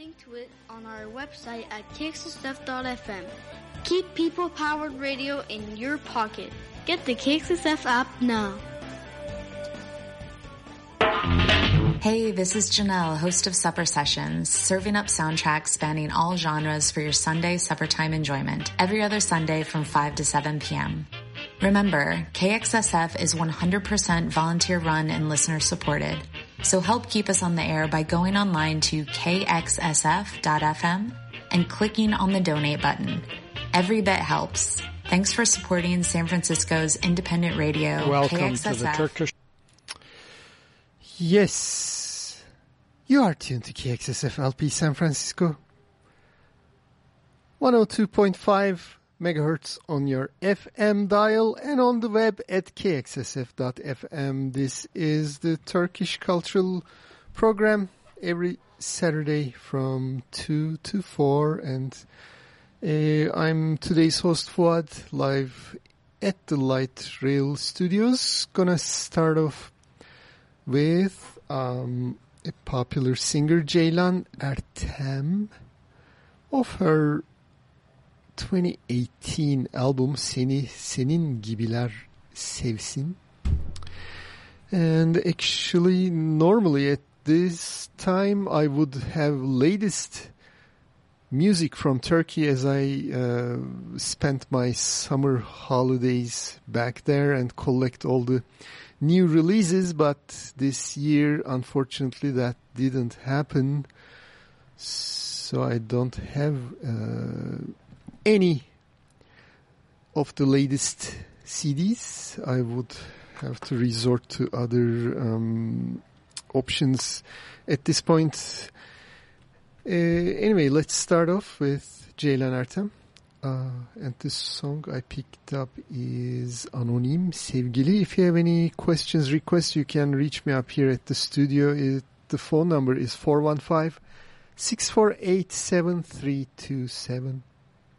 link to it on our website at kxsf.fm. Keep people powered radio in your pocket. Get the KXSF app now. Hey, this is Janelle, host of Supper Sessions, serving up soundtracks spanning all genres for your Sunday supper time enjoyment every other Sunday from 5 to 7 p.m. Remember, KXSF is 100% volunteer run and listener supported. So help keep us on the air by going online to kxsf.fm and clicking on the donate button. Every bit helps. Thanks for supporting San Francisco's independent radio, Welcome KXSF. to the Turkish. Yes, you are tuned to KXSF LP San Francisco. 102.5 megahertz on your FM dial and on the web at kxsf.fm. This is the Turkish Cultural Program every Saturday from 2 to 4 and uh, I'm today's host Fuad live at the Light Rail Studios. Gonna start off with um, a popular singer Ceylan Ertem of her 2018 album Seni Senin Gibiler Sevsin. And actually, normally at this time I would have latest music from Turkey as I uh, spent my summer holidays back there and collect all the new releases, but this year, unfortunately, that didn't happen. So I don't have uh, any of the latest CDs. I would have to resort to other um, options at this point. Uh, anyway, let's start off with Ceylan Ertem. Uh, and this song I picked up is Anonim Sevgili. If you have any questions, requests, you can reach me up here at the studio. It, the phone number is 415 648 7327.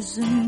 bakar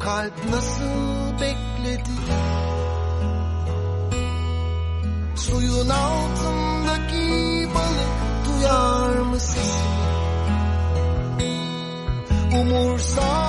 kalp nasıl bekledi? Suyun altındaki balık duyar mı sesini Umursa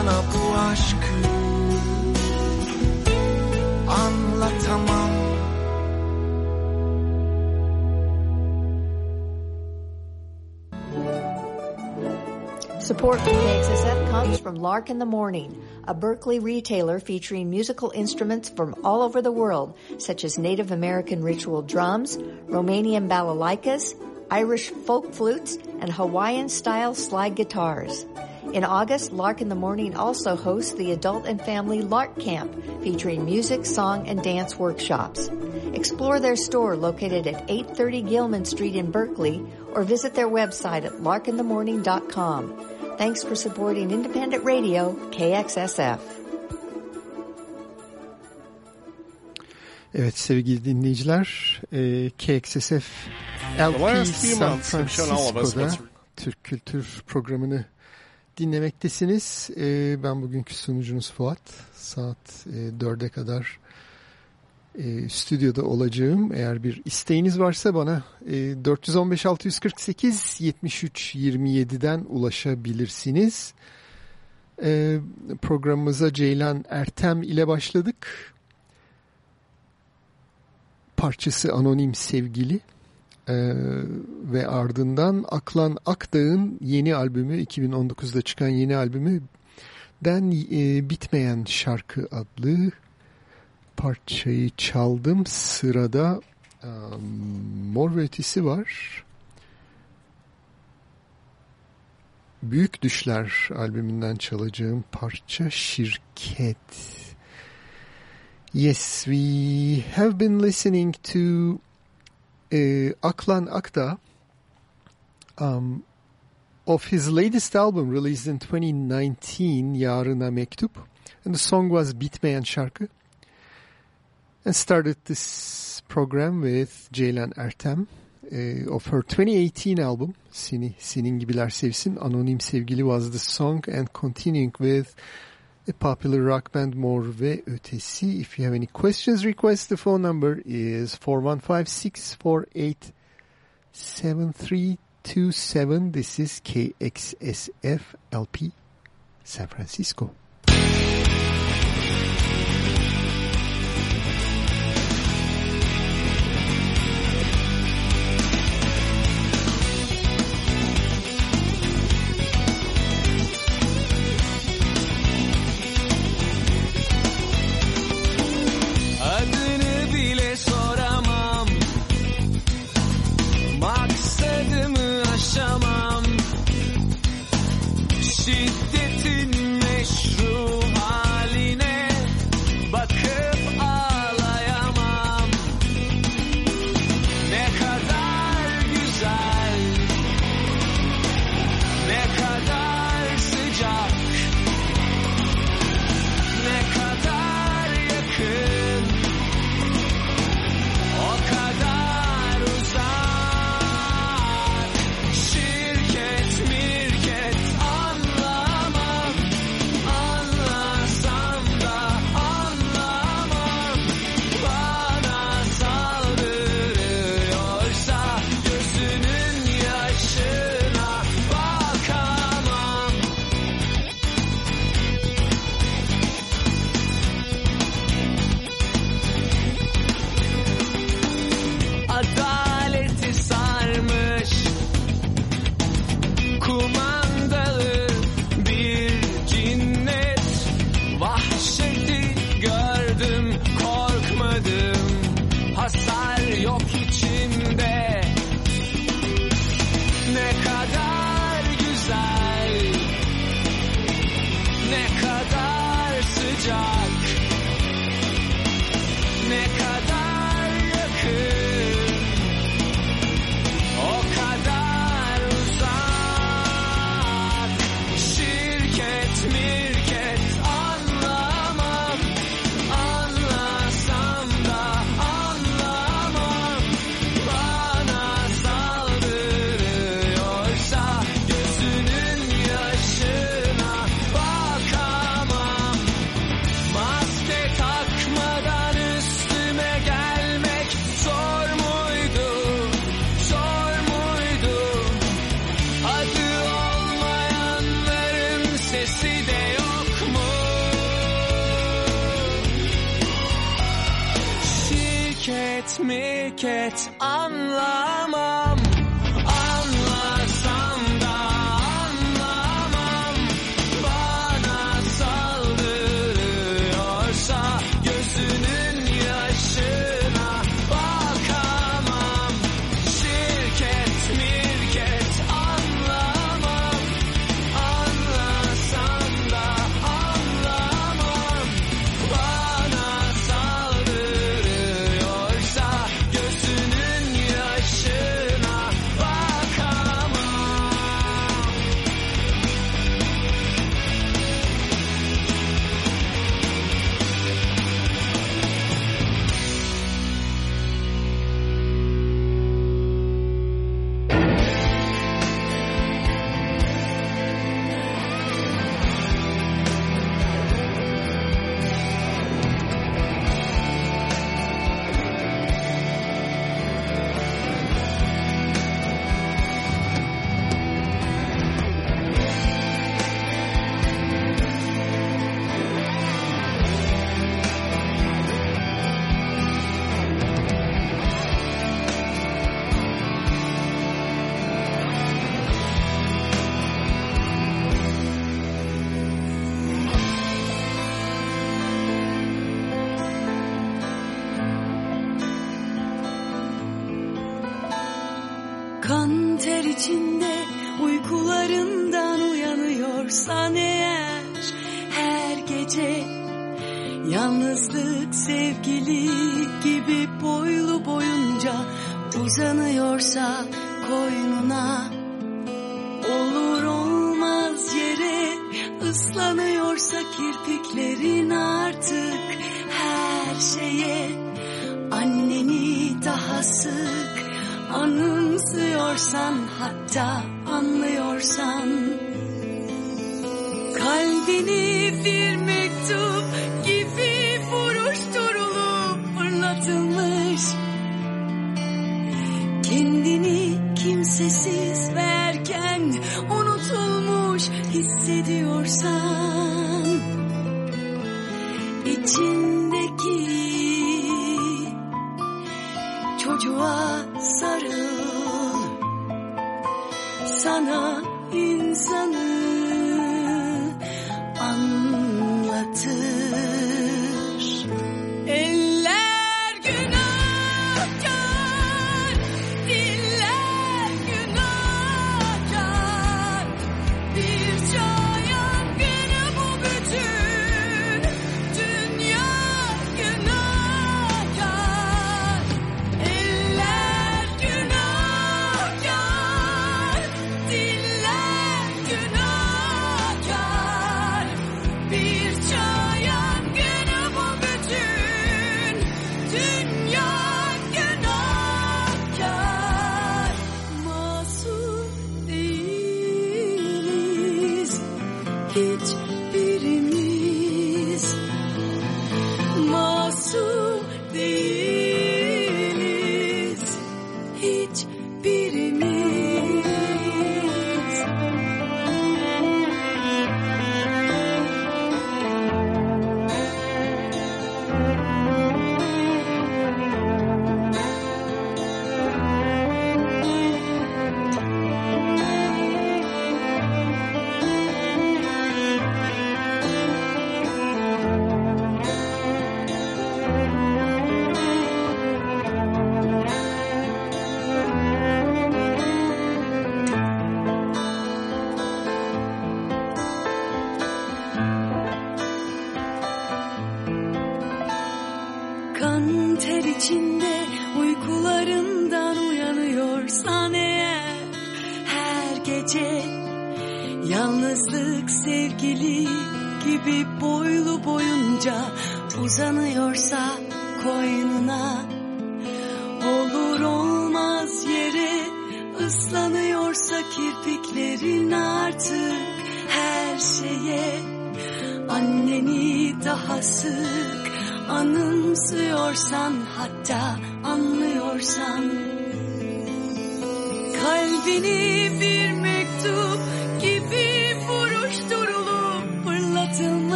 Bu aşkı Anlatamam Support for KXSF comes from Lark in the Morning, a Berkeley retailer featuring musical instruments from all over the world, such as Native American ritual drums, Romanian balalaikas, Irish folk flutes, and Hawaiian-style slide guitars. In August, Lark in the Morning also hosts the Adult and Family Lark Camp, featuring music, song, and dance workshops. Explore their store located at 830 Gilman Street in Berkeley or visit their website at larkinthemorning.com. Thanks for supporting independent radio, KXSF. Evet sevgili dinleyiciler, e, KXSF LP San months have shown all of us Francisco'da Türk Kültür programını dinlemektesiniz. E, ben bugünkü sunucunuz Fuat. Saat e, 4'e kadar e, stüdyoda olacağım. Eğer bir isteğiniz varsa bana e, 415 648 73 27'den ulaşabilirsiniz. E, programımıza Ceylan Ertem ile başladık. Parçası Anonim Sevgili. Ee, ve ardından Aklan Akdağ'ın yeni albümü 2019'da çıkan yeni albümü Den e, Bitmeyen Şarkı adlı parçayı çaldım. Sırada e, Mor ve Ötesi var. Büyük Düşler albümünden çalacağım parça Şirket. Yes, we have been listening to Aklan Akdağ um, of his latest album released in 2019, Yarına Mektup. And the song was Bitmeyen Şarkı. And started this program with Ceylan Ertem of her 2018 album, Seni, Senin Gibiler Sevsin. Anonim Sevgili was the song and continuing with a popular rock band Mor ve Ötesi. If you have any questions, requests, the phone number is 415-648-7327. This is KXSF LP San Francisco. Hissediyorsan içindeki çocuğa sarıl. Sana insanı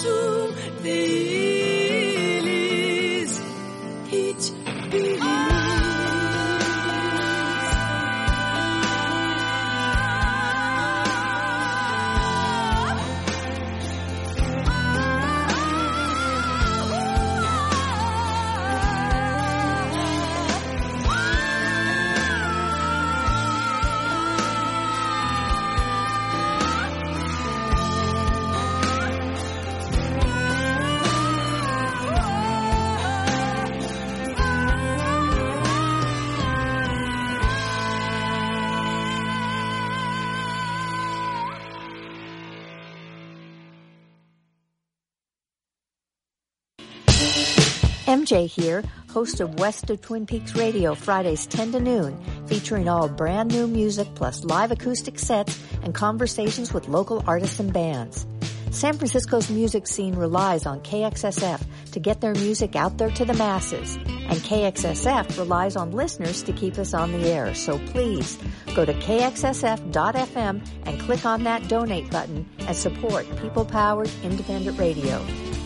Masum değiliz MJ here, host of West of Twin Peaks Radio Fridays 10 to noon, featuring all brand new music plus live acoustic sets and conversations with local artists and bands. San Francisco's music scene relies on KXSF to get their music out there to the masses, and KXSF relies on listeners to keep us on the air. So please go to kxsf.fm and click on that donate button and support people powered independent radio.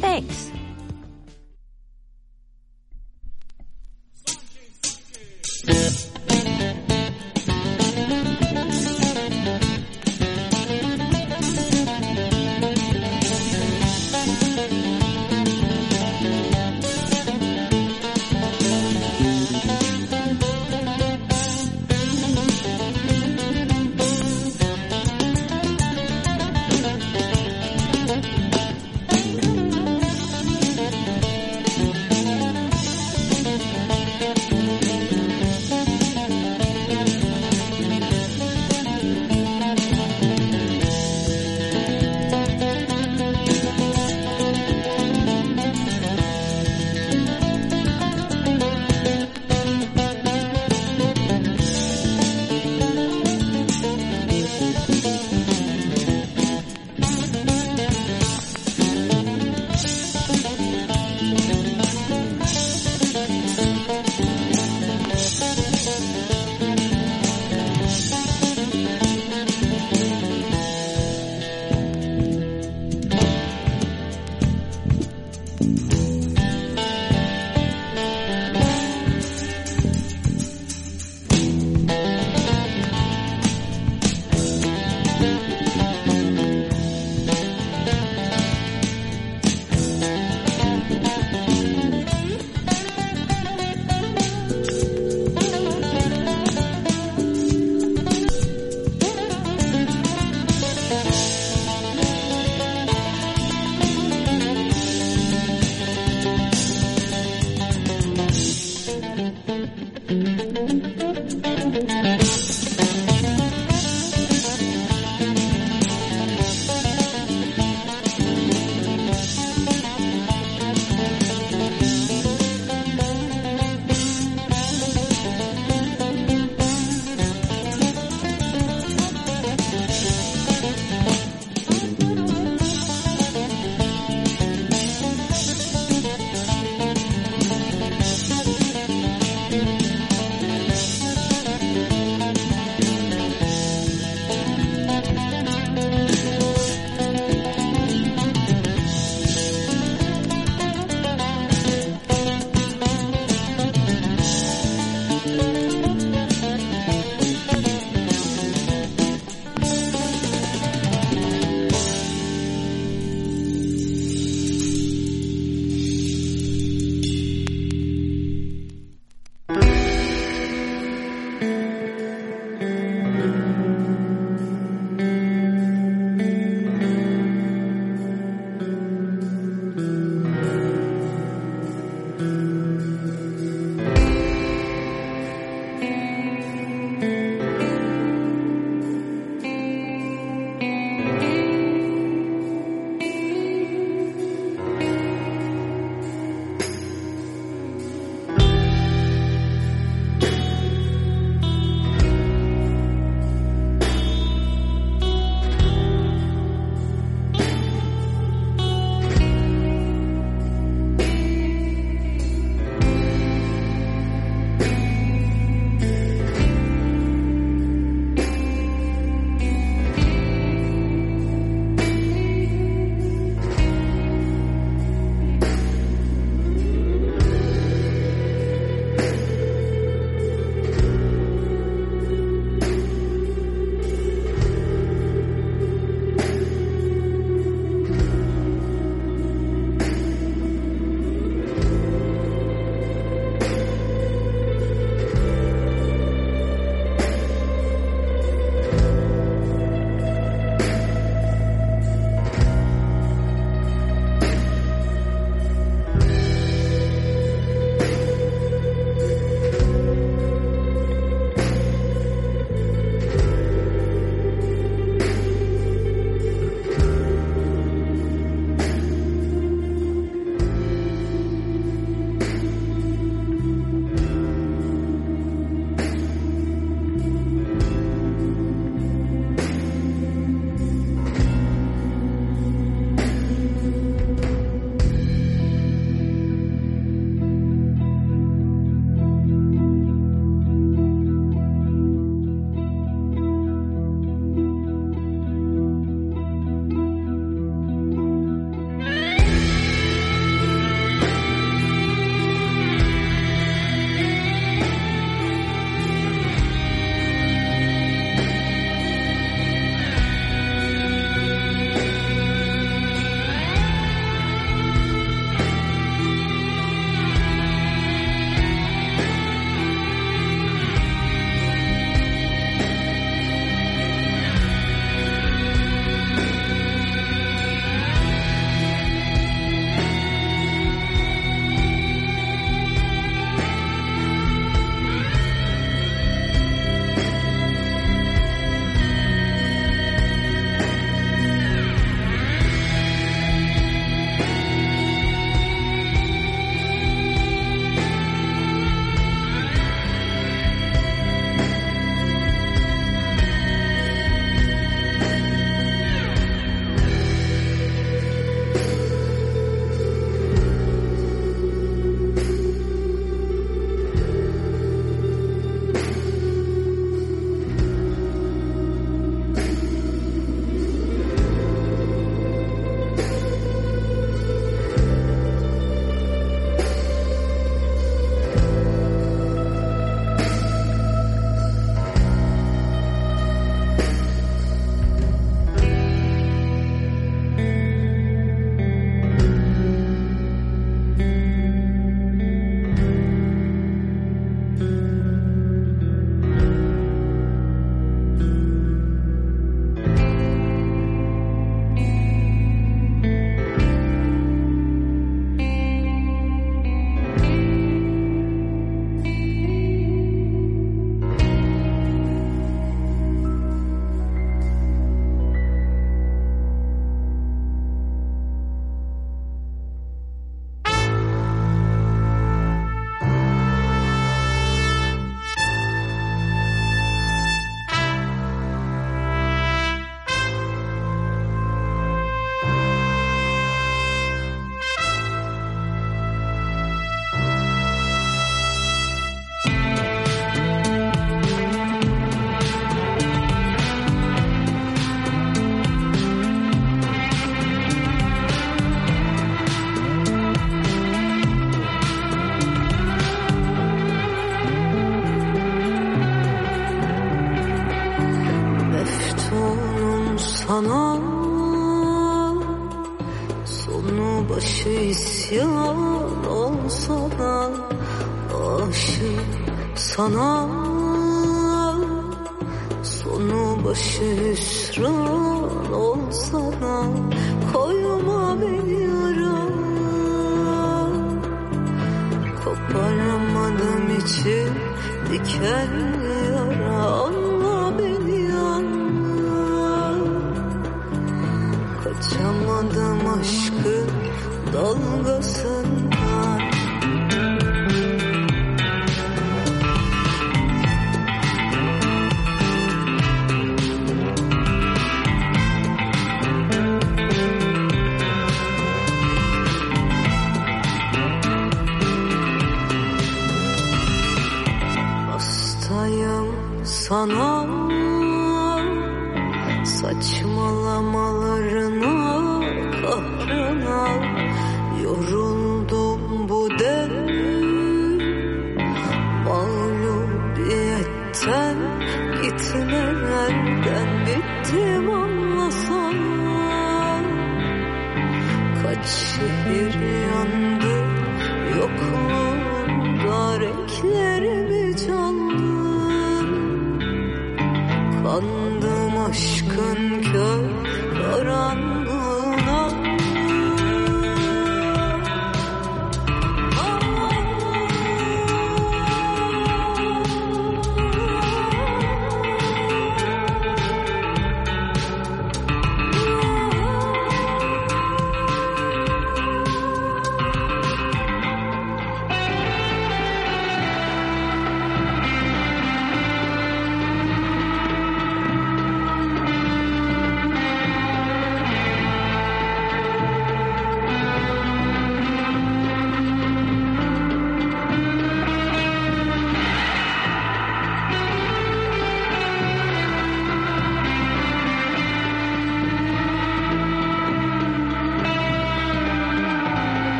Thanks.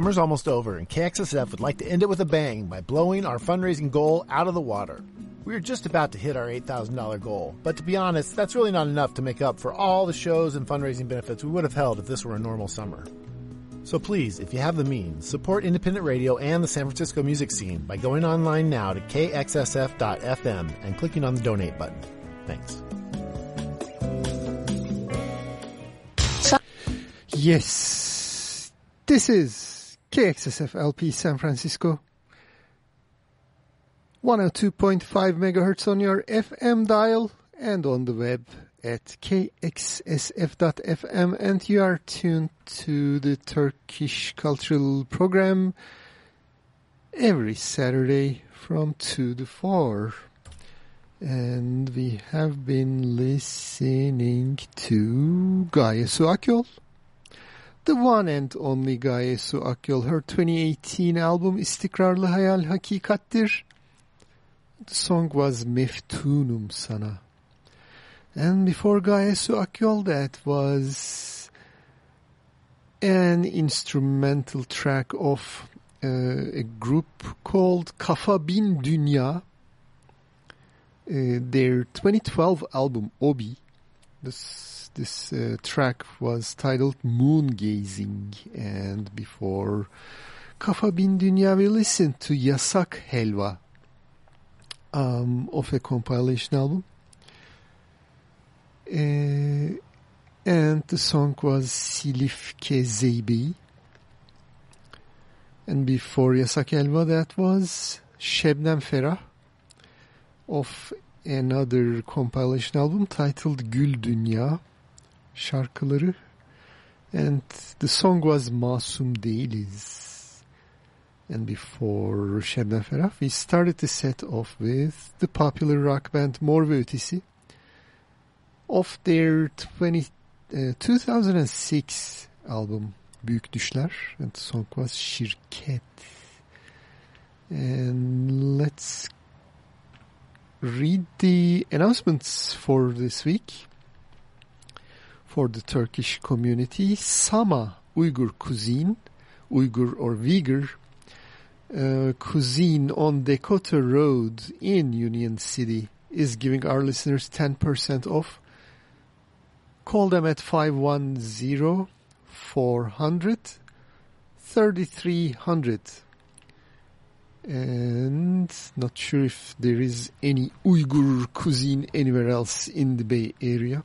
Summer's almost over, and KXSF would like to end it with a bang by blowing our fundraising goal out of the water. We are just about to hit our $8,000 goal, but to be honest, that's really not enough to make up for all the shows and fundraising benefits we would have held if this were a normal summer. So please, if you have the means, support independent radio and the San Francisco music scene by going online now to kxsf.fm and clicking on the donate button. Thanks. Yes, this is KXSF LP San Francisco. 102.5 megahertz on your FM dial and on the web at kxsf.fm and you are tuned to the Turkish cultural program every Saturday from 2 to 4. And we have been listening to Gaye Su Akyol, the one and only Gaye Su Akyol. Her 2018 album İstikrarlı Hayal Hakikattir. The song was Meftunum Sana. And before Gaye Su Akyol, that was an instrumental track of uh, a group called Kafa Bin Dünya. uh, their 2012 album Obi. This this uh, track was titled Moon Gazing, and before Kafa Bin Dünya, we listened to Yasak Helva um, of a compilation album. Uh, and the song was Silifke Zeybeği. And before Yasak Helva, that was Şebnem Ferah of another compilation album titled Gül Dünya şarkıları. And the song was Masum Değiliz. And before Şebnem Ferah, we started the set off with the popular rock band Mor ve Ötesi of their 20, uh, 2006 album Büyük Düşler and the song was Şirket. And let's read the announcements for this week for the Turkish community. Sama Uyghur cuisine, Uyghur or Uyghur uh, cuisine on Dakota Road in Union City is giving our listeners 10% off. Call them at 510 400 3300 and not sure if there is any Uyghur cuisine anywhere else in the Bay Area.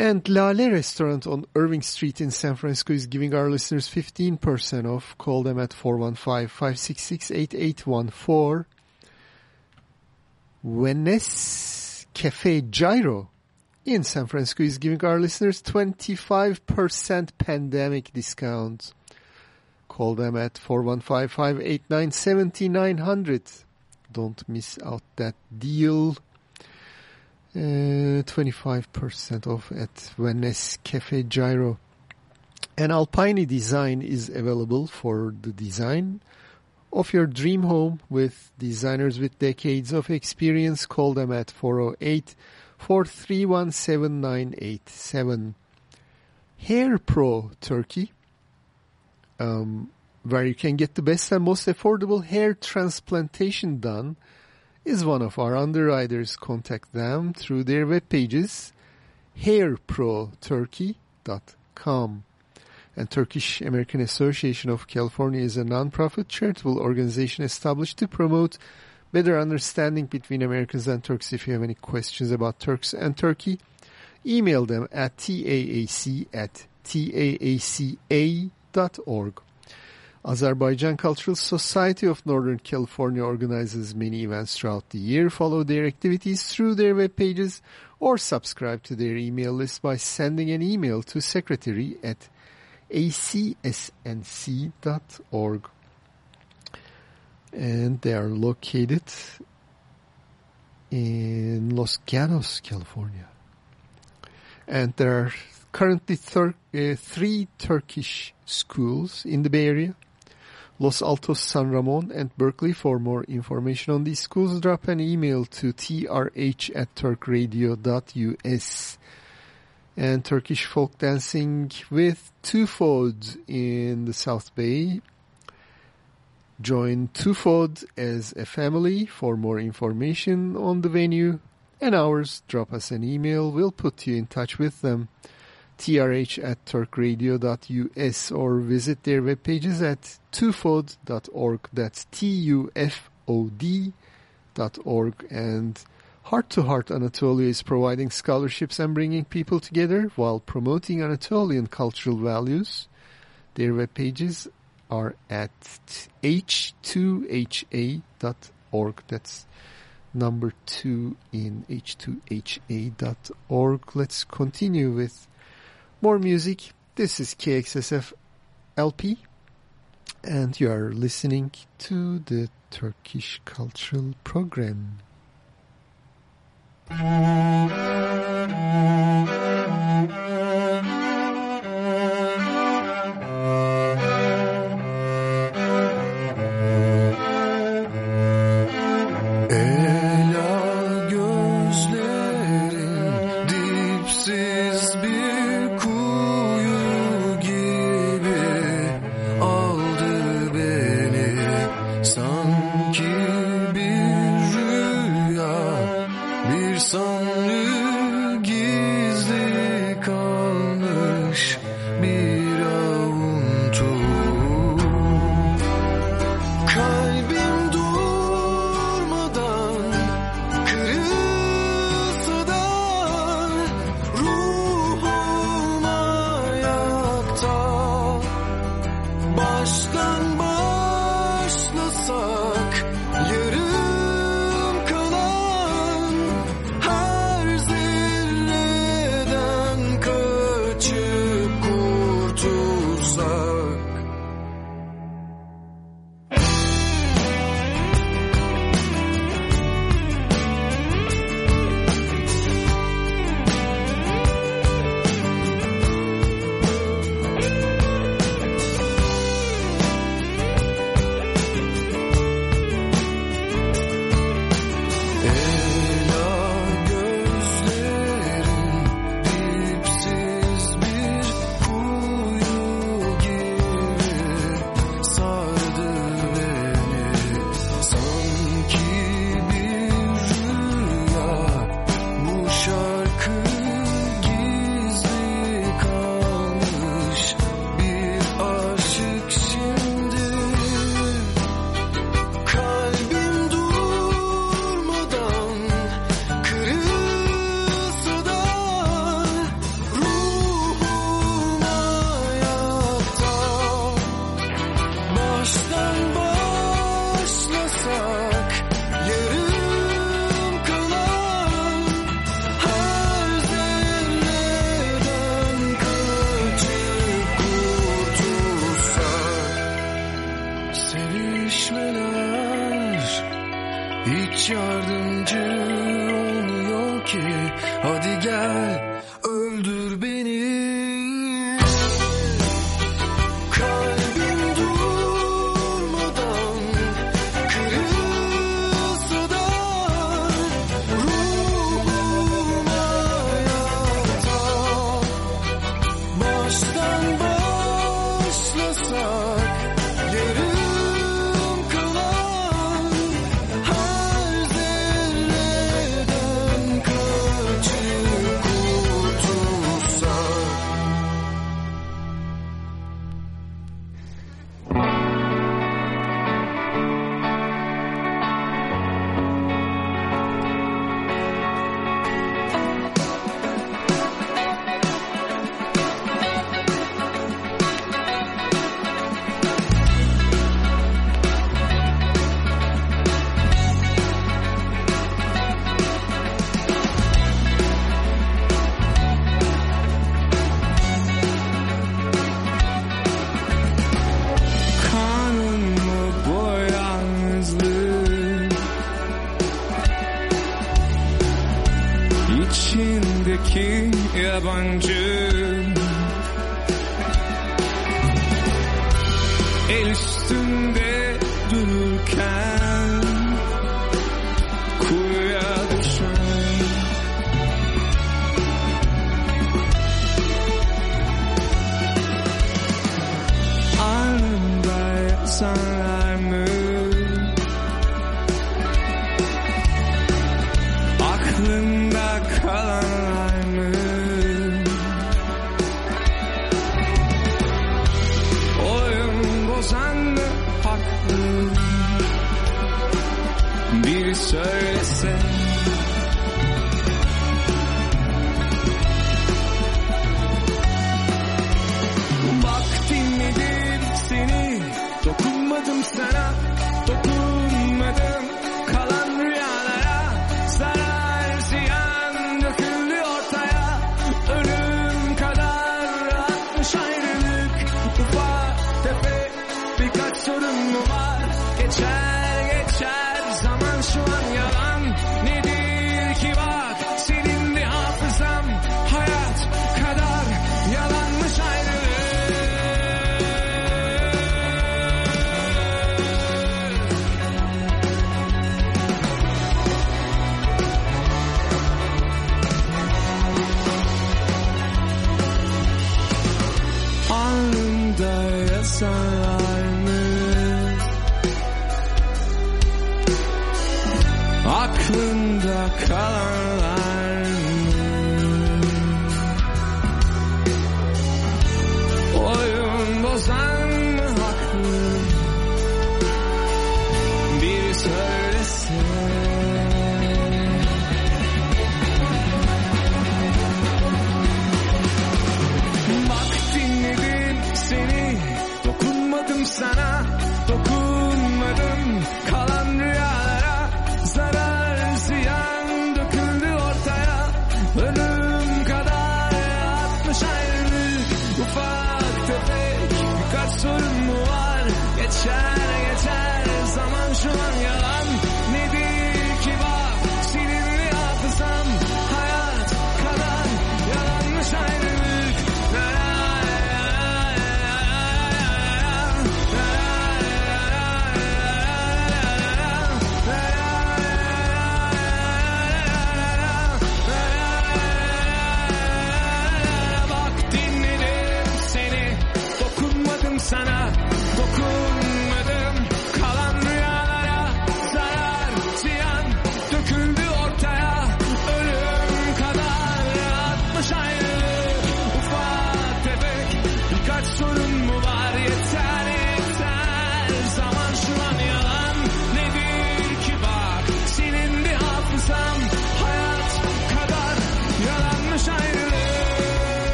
And Lale Restaurant on Irving Street in San Francisco is giving our listeners 15% off. Call them at 415-566-8814. Venice Cafe Gyro in San Francisco is giving our listeners 25% pandemic discount. Call them at 415-589-7900. Don't miss out that deal. Uh, 25% off at Venice Cafe Gyro. An Alpine design is available for the design of your dream home with designers with decades of experience. Call them at 408 431 7987. Hair Pro Turkey, um, where you can get the best and most affordable hair transplantation done, is one of our underwriters. Contact them through their web pages, hairproturkey.com. And Turkish American Association of California is a nonprofit charitable organization established to promote better understanding between Americans and Turks. If you have any questions about Turks and Turkey, email them at taac at taaca.org. Azerbaijan Cultural Society of Northern California organizes many events throughout the year. Follow their activities through their web pages or subscribe to their email list by sending an email to secretary at acsnc.org. And they are located in Los Gatos, California. And there are currently thir- uh, three Turkish schools in the Bay Area. Los Altos, San Ramon, and Berkeley. For more information on these schools, drop an email to trh at turkradio.us. And Turkish folk dancing with Tufod in the South Bay. Join Tufod as a family. For more information on the venue and hours, drop us an email. We'll put you in touch with them. Trh at turkradio.us or visit their web pages at tufod.org. That's T-U-F-O-D dot org. And Heart to Heart Anatolia is providing scholarships and bringing people together while promoting Anatolian cultural values. Their web pages are at h2ha.org. That's number two in h2ha.org. Let's continue with more music. This is KXSF LP, and you are listening to the Turkish Cultural Program.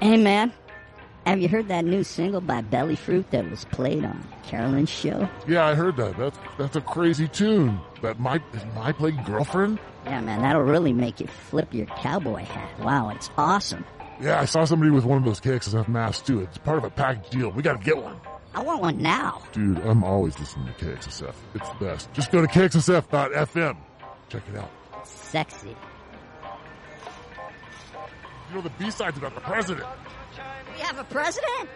Hey, man. Have you heard that new single by Belly Fruit that was played on Carolyn's show? Yeah, I heard that. That's that's a crazy tune. That my my playing girlfriend. Yeah, man, that'll really make you flip your cowboy hat. Wow, it's awesome. Yeah, I saw somebody with one of those KXSF masks too. It's part of a package deal. We gotta get one. I want one now. Dude, I'm always listening to KXSF. It's the best. Just go to KXSF.FM. Check it out. Sexy. You know the B-side's about the president. We have a president?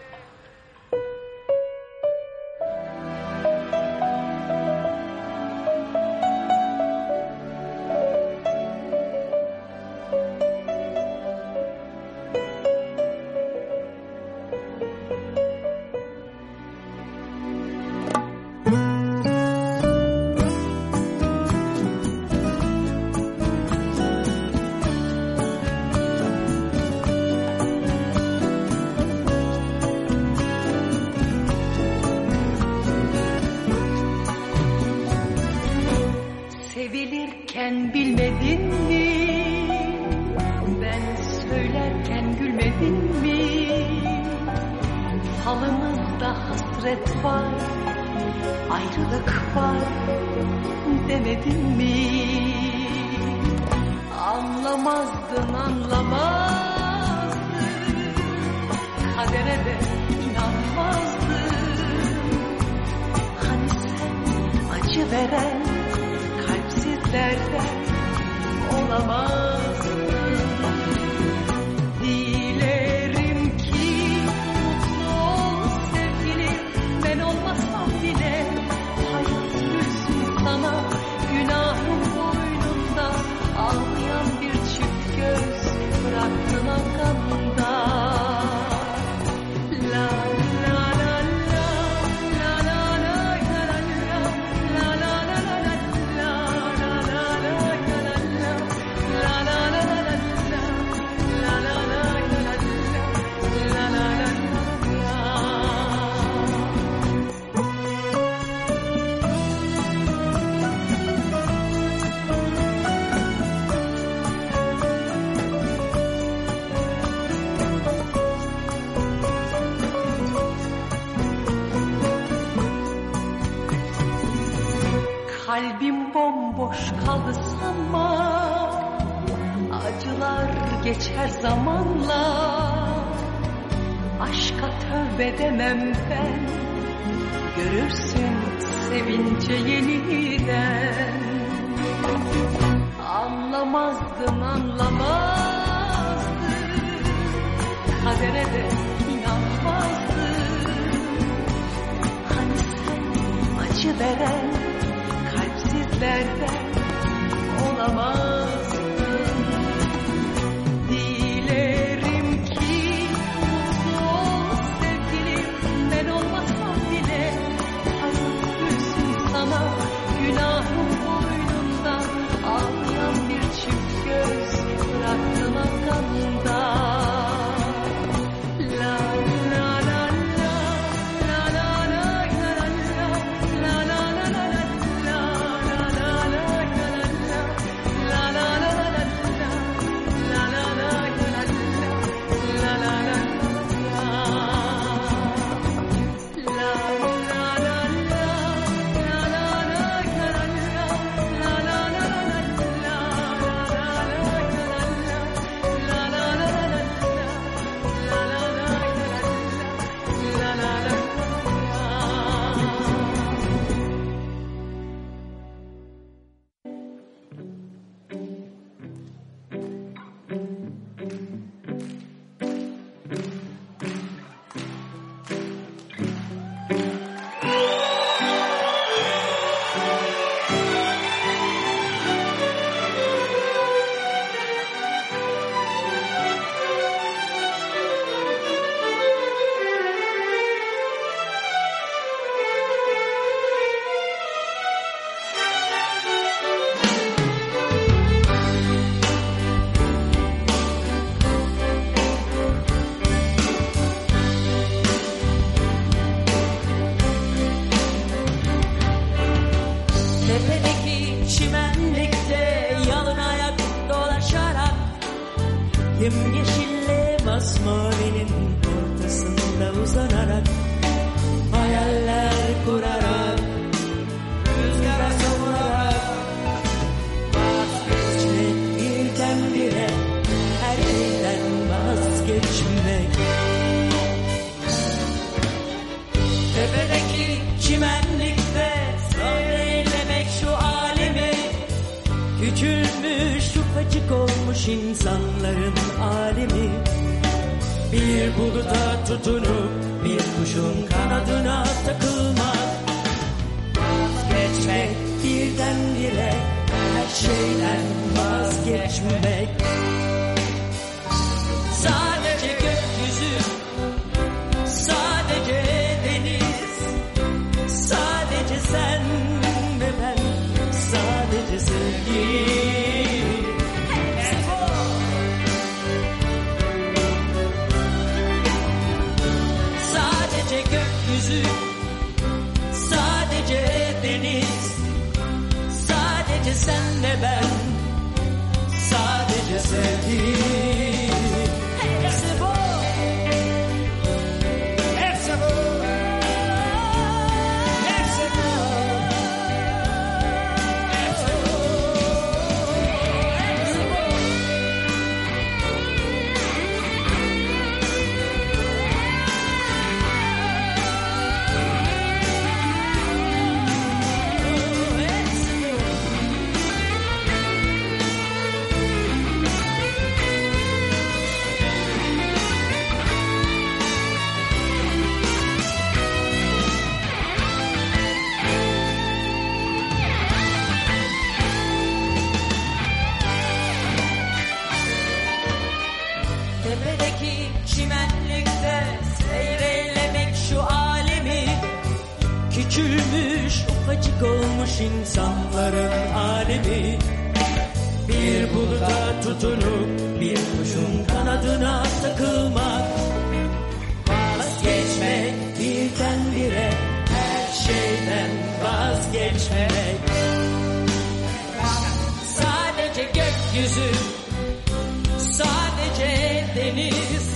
Deniz.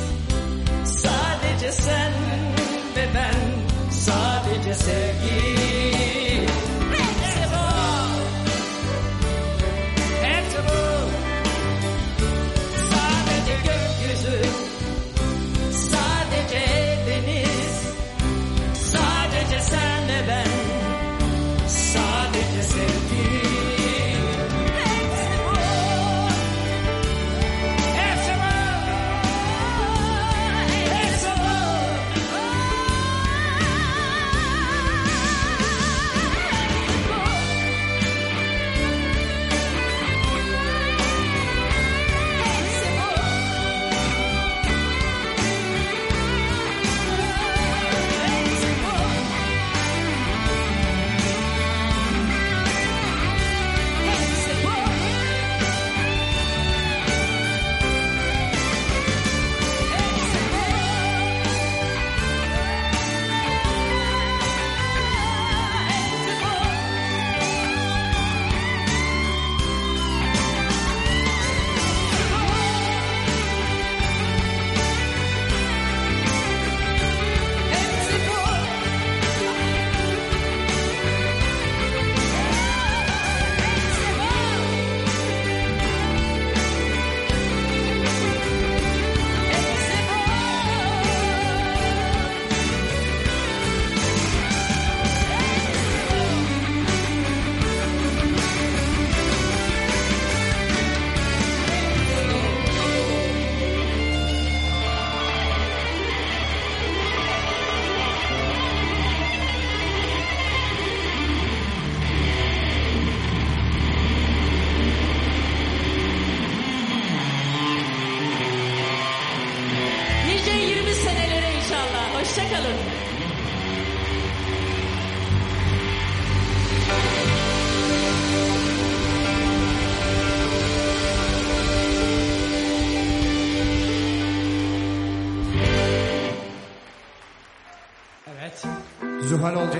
Sadece sen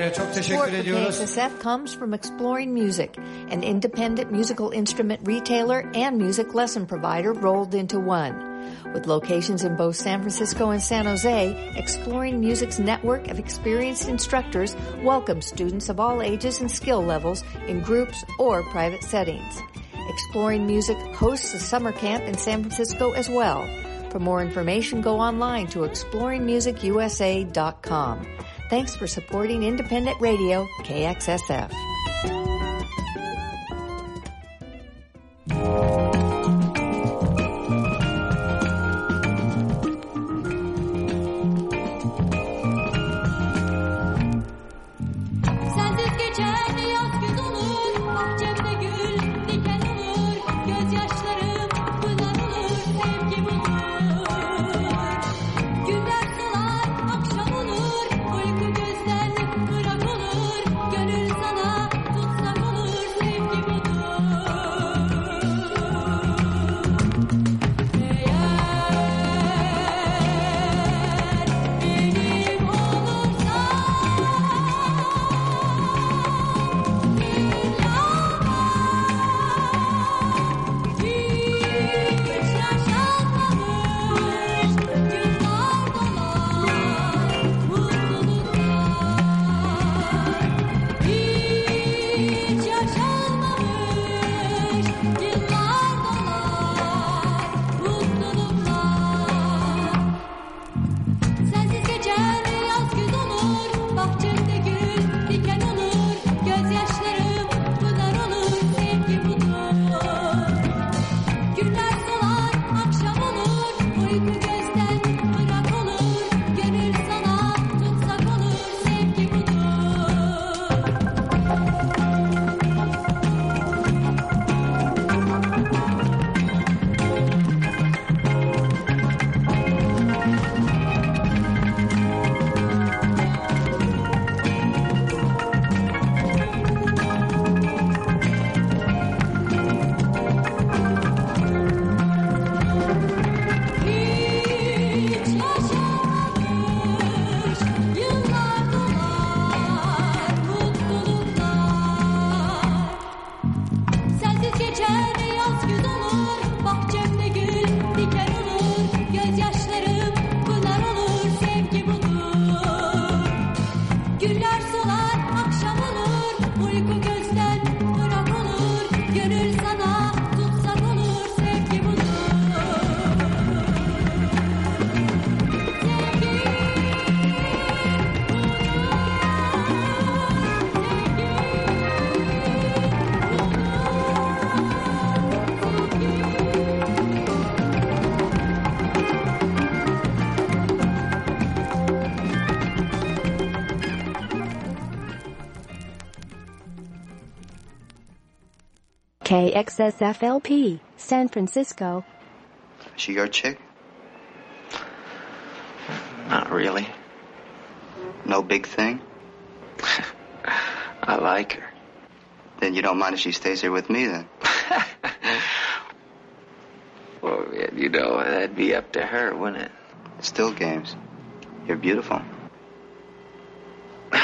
Olcay'a çok Support teşekkür for ediyoruz. KXSF comes from Exploring Music, an independent musical instrument retailer and music lesson provider rolled into one. With locations in both San Francisco and San Jose, Exploring Music's network of experienced instructors welcomes students of all ages and skill levels in groups or private settings. Exploring Music hosts a summer camp in San Francisco as well. For more information, go online to exploringmusicusa.com. Thanks for supporting independent radio, KXSF. KXSFLP, San Francisco. She your chick? Not really. No big thing? I like her. Then you don't mind if she stays here with me then? Well, you know, that'd be up to her, wouldn't it? Still games. You're beautiful.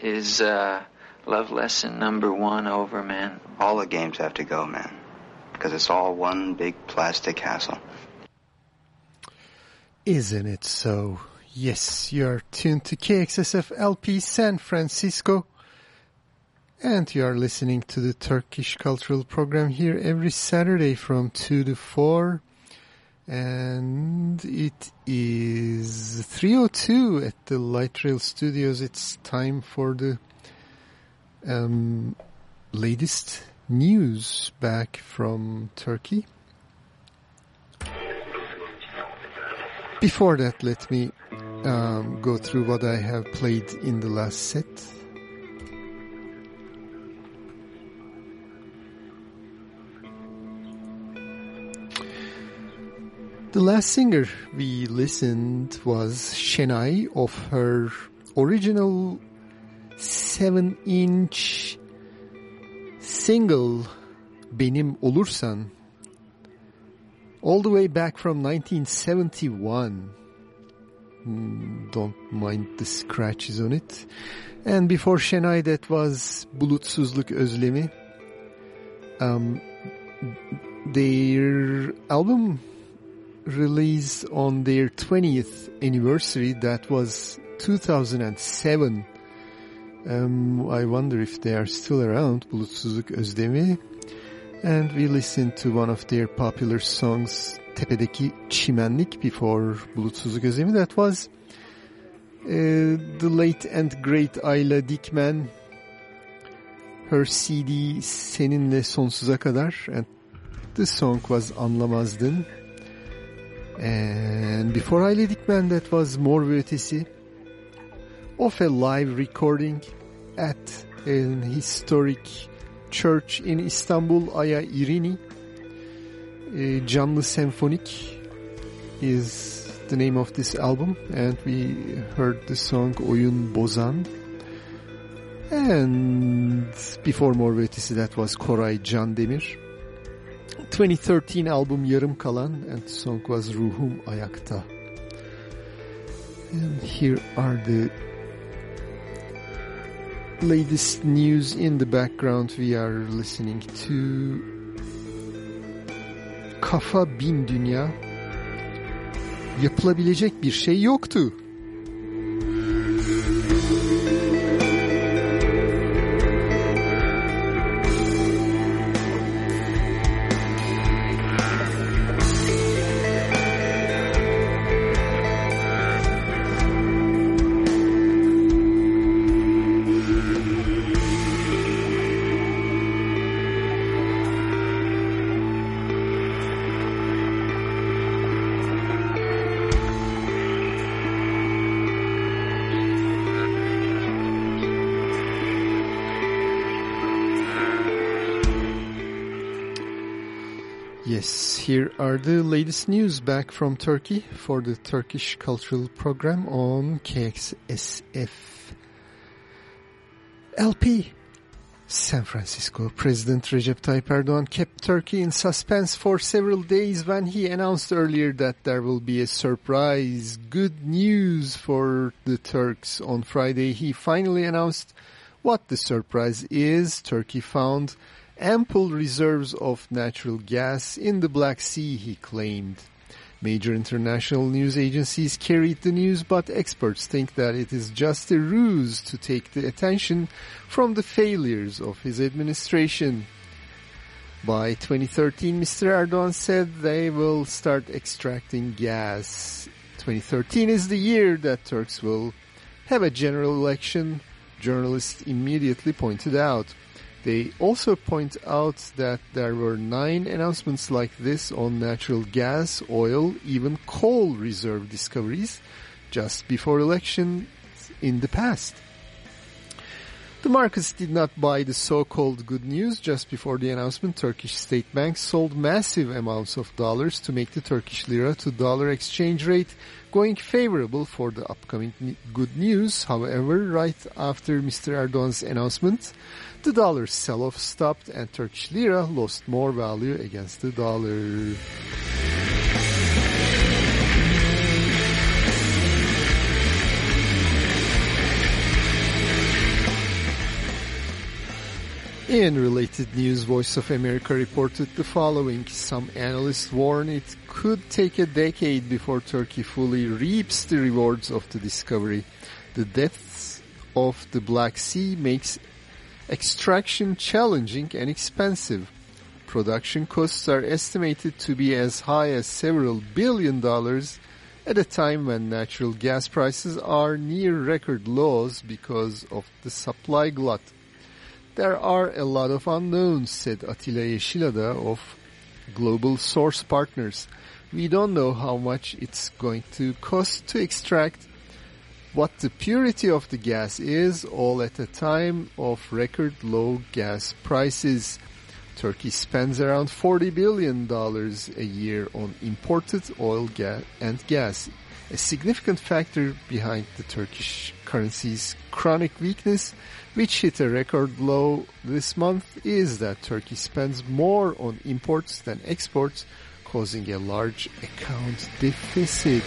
Is uh, love lesson number one over, man? All the games have to go, man. Because it's all one big plastic hassle. Isn't it so? Yes, you're tuned to KXSF LP San Francisco. And you are listening to the Turkish Cultural Program here every Saturday from 2 to 4. And it is 3.02 at the Light Rail Studios. It's time for the um, latest news back from Turkey. Before that, let me um, go through what I have played in the last set. The last singer we listened was Şenay of her original 7-inch single Benim Olursan all the way back from 1971. mm, don't mind the scratches on it. And before Şenay that was Bulutsuzluk Özlemi. Um, their album released on their 20th anniversary that was 2007 um, I wonder if they are still around Bulutsuzluk Özlemi and we listened to one of their popular songs Tepedeki Çimenlik before Bulutsuzluk Özlemi that was uh, the late and great Ayla Dikmen her CD Seninle Sonsuza Kadar and the song was Anlamazdın. And before Ayla Dikmen that was Mor ve of a live recording at an historic church in Istanbul Aya Irini. Uh, Canlı Senfonik is the name of this album and we heard the song Oyun Bozan. And before Mor ve Ötesi that was Koray Candemir. 2013 album Yarım Kalan and the song was Ruhum Ayakta. And here are the latest news in the background we are listening to Kafa Bin Dünya yapılabilecek bir şey yoktu. Latest news back from Turkey for the Turkish Cultural Program on KXSF. LP San Francisco President Recep Tayyip Erdogan kept Turkey in suspense for several days when he announced earlier that there will be a surprise good news for the Turks. On Friday, he finally announced what the surprise is. Turkey found ample reserves of natural gas in the Black Sea, he claimed. Major international news agencies carried the news, but experts think that it is just a ruse to take the attention from the failures of his administration. By 2013, Mr. Erdogan said they will start extracting gas. 2013 is the year that Turks will have a general election, journalists immediately pointed out. They also point out that there were nine announcements like this on natural gas, oil, even coal reserve discoveries just before elections in the past. The markets did not buy the so-called good news. Just before the announcement, Turkish state banks sold massive amounts of dollars to make the Turkish lira to dollar exchange rate going favorable for the upcoming good news. However, right after Mr. Erdogan's announcement, the dollar sell-off stopped and Turkish lira lost more value against the dollar. In related news, Voice of America reported the following. Some analysts warn it could take a decade before Turkey fully reaps the rewards of the discovery. The depths of the Black Sea makes extraction challenging and expensive. Production costs are estimated to be as high as several billion dollars at a time when natural gas prices are near record lows because of the supply glut. There are a lot of unknowns, said Attila Yeşilada of Global Source Partners. We don't know how much it's going to cost to extract what the purity of the gas is, all at a time of record low gas prices. Turkey spends around $40 billion a year on imported oil ga and gas. A significant factor behind the Turkish currency's chronic weakness, which hit a record low this month, is that Turkey spends more on imports than exports, causing a large account deficit.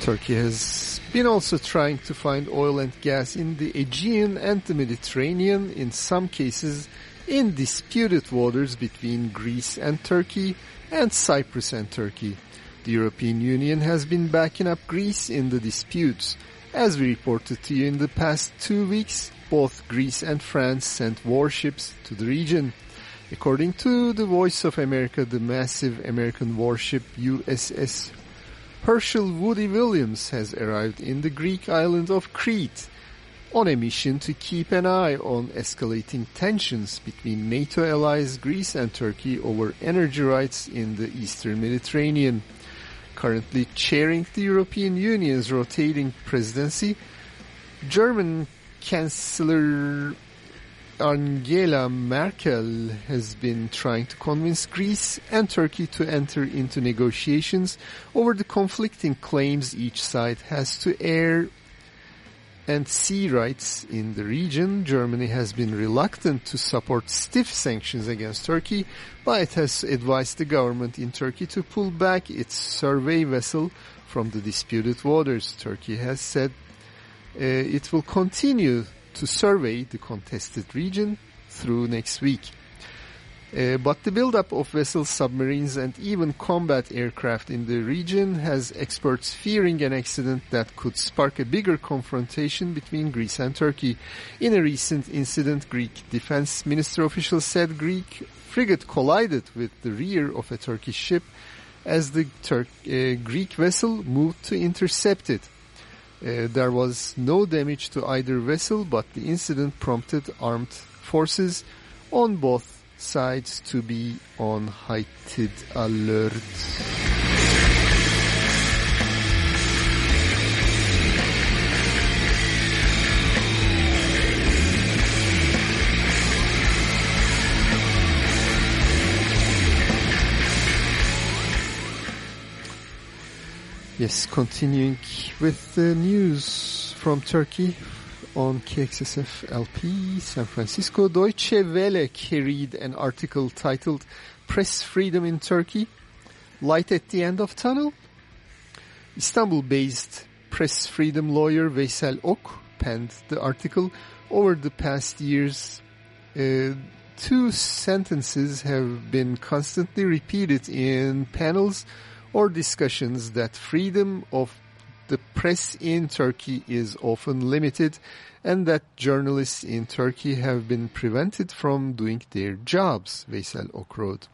Turkey has been also trying to find oil and gas in the Aegean and the Mediterranean, in some cases in disputed waters between Greece and Turkey and Cyprus and Turkey. The European Union has been backing up Greece in the disputes. As we reported to you in the past two weeks, both Greece and France sent warships to the region. According to the Voice of America, the massive American warship USS Herschel Woody Williams has arrived in the Greek island of Crete on a mission to keep an eye on escalating tensions between NATO allies Greece and Turkey over energy rights in the eastern Mediterranean. Currently chairing the European Union's rotating presidency, German Chancellor Angela Merkel has been trying to convince Greece and Turkey to enter into negotiations over the conflicting claims each side has to air and sea rights in the region. Germany has been reluctant to support stiff sanctions against Turkey, but it has advised the government in Turkey to pull back its survey vessel from the disputed waters. Turkey has said uh, it will continue to survey the contested region through next week. Uh, but the buildup of vessels, submarines and even combat aircraft in the region has experts fearing an accident that could spark a bigger confrontation between Greece and Turkey. In a recent incident, Greek defense minister officials said Greek frigate collided with the rear of a Turkish ship as the Tur- uh, Greek vessel moved to intercept it. Uh, there was no damage to either vessel, but the incident prompted armed forces on both sides to be on heightened alert. Yes, continuing with the news from Turkey on KXSF LP San Francisco. Deutsche Welle carried an article titled Press Freedom in Turkey, Light at the End of Tunnel. Istanbul-based press freedom lawyer Veysel Ok penned the article. Over the past years, uh, two sentences have been constantly repeated in panels or discussions that freedom of the press in Turkey is often limited and that journalists in Turkey have been prevented from doing their jobs, Veysel wrote.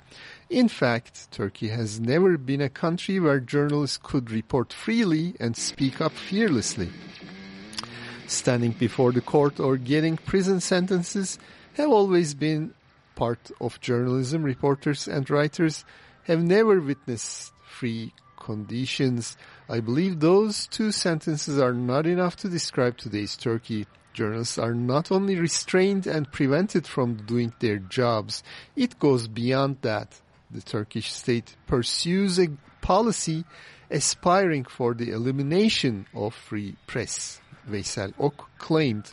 In fact, Turkey has never been a country where journalists could report freely and speak up fearlessly. Standing before the court or getting prison sentences have always been part of journalism. Reporters and writers have never witnessed free conditions. I believe those two sentences are not enough to describe today's Turkey. Journalists are not only restrained and prevented from doing their jobs, it goes beyond that. The Turkish state pursues a policy aspiring for the elimination of free press, Veysel Ok claimed.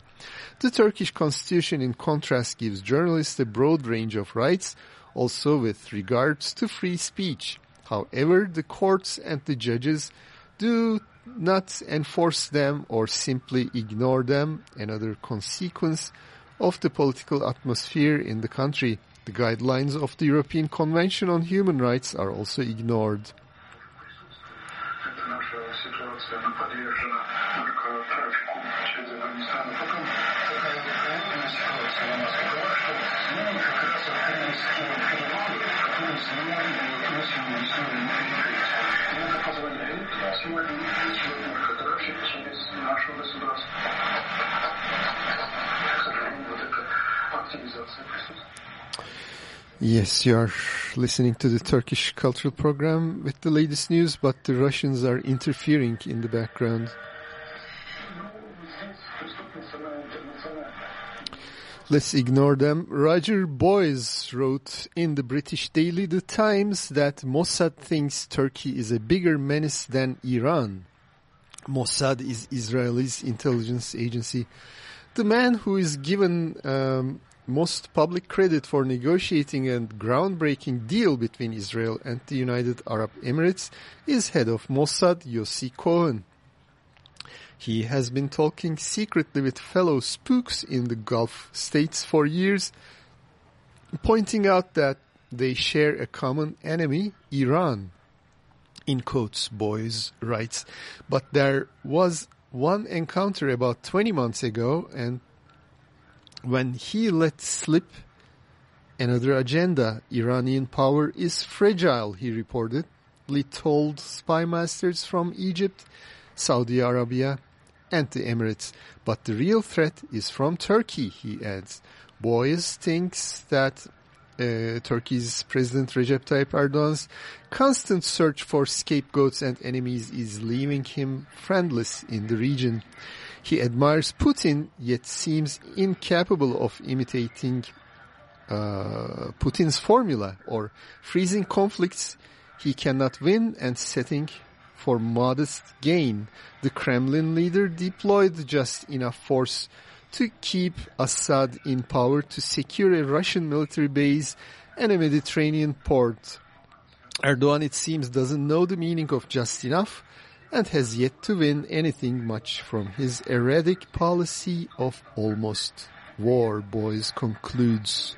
The Turkish constitution in contrast gives journalists a broad range of rights, also with regards to free speech. However, the courts and the judges do not enforce them or simply ignore them, another consequence of the political atmosphere in the country. The guidelines of the European Convention on Human Rights are also ignored. Yes, you are listening to the Turkish Cultural Program with the latest news, but the Russians are interfering in the background. Let's ignore them. Roger Boyes wrote in the British daily The Times that Mossad thinks Turkey is a bigger menace than Iran. Mossad is Israel's intelligence agency. The man who is given um, most public credit for negotiating a groundbreaking deal between Israel and the United Arab Emirates is head of Mossad, Yossi Cohen. He has been talking secretly with fellow spooks in the Gulf states for years, pointing out that they share a common enemy, Iran. In quotes, Boyes writes, but there was one encounter about 20 months ago and when he let slip another agenda, Iranian power is fragile, he reported. Lee told spy masters from Egypt, Saudi Arabia, and the Emirates. But the real threat is from Turkey, he adds. Boyes thinks that uh, Turkey's President Recep Tayyip Erdogan's constant search for scapegoats and enemies is leaving him friendless in the region. He admires Putin, yet seems incapable of imitating uh, Putin's formula or freezing conflicts he cannot win and setting for modest gain. The Kremlin leader deployed just enough force to keep Assad in power to secure a Russian military base and a Mediterranean port. Erdogan, it seems, doesn't know the meaning of just enough and has yet to win anything much from his erratic policy of almost war, Boyes concludes.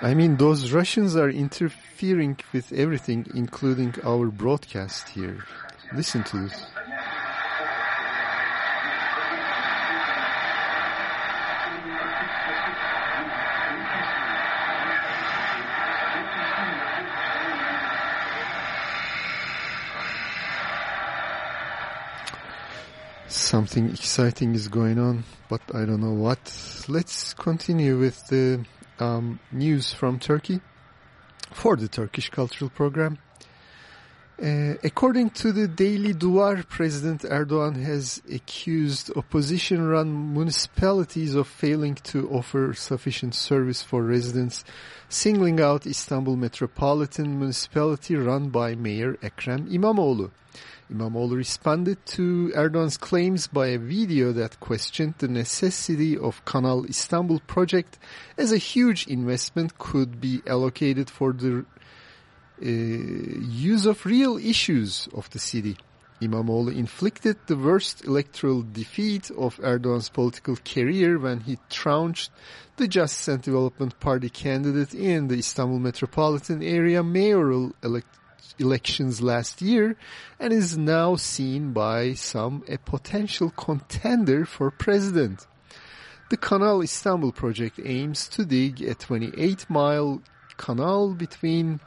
I mean, those Russians are interfering with everything, including our broadcast here. Listen to this. Something exciting is going on, but I don't know what. Let's continue with the um, news from Turkey for the Turkish Cultural Program. Uh, according to the Daily Duvar, President Erdogan has accused opposition-run municipalities of failing to offer sufficient service for residents, singling out Istanbul Metropolitan Municipality run by Mayor Ekrem İmamoğlu. İmamoğlu responded to Erdogan's claims by a video that questioned the necessity of Kanal Istanbul project as a huge investment could be allocated for the Uh, use of real issues of the city. İmamoğlu inflicted the worst electoral defeat of Erdogan's political career when he trounced the Justice and Development Party candidate in the Istanbul metropolitan area mayoral elect elections last year and is now seen by some a potential contender for president. The Kanal Istanbul project aims to dig a 28-mile canal between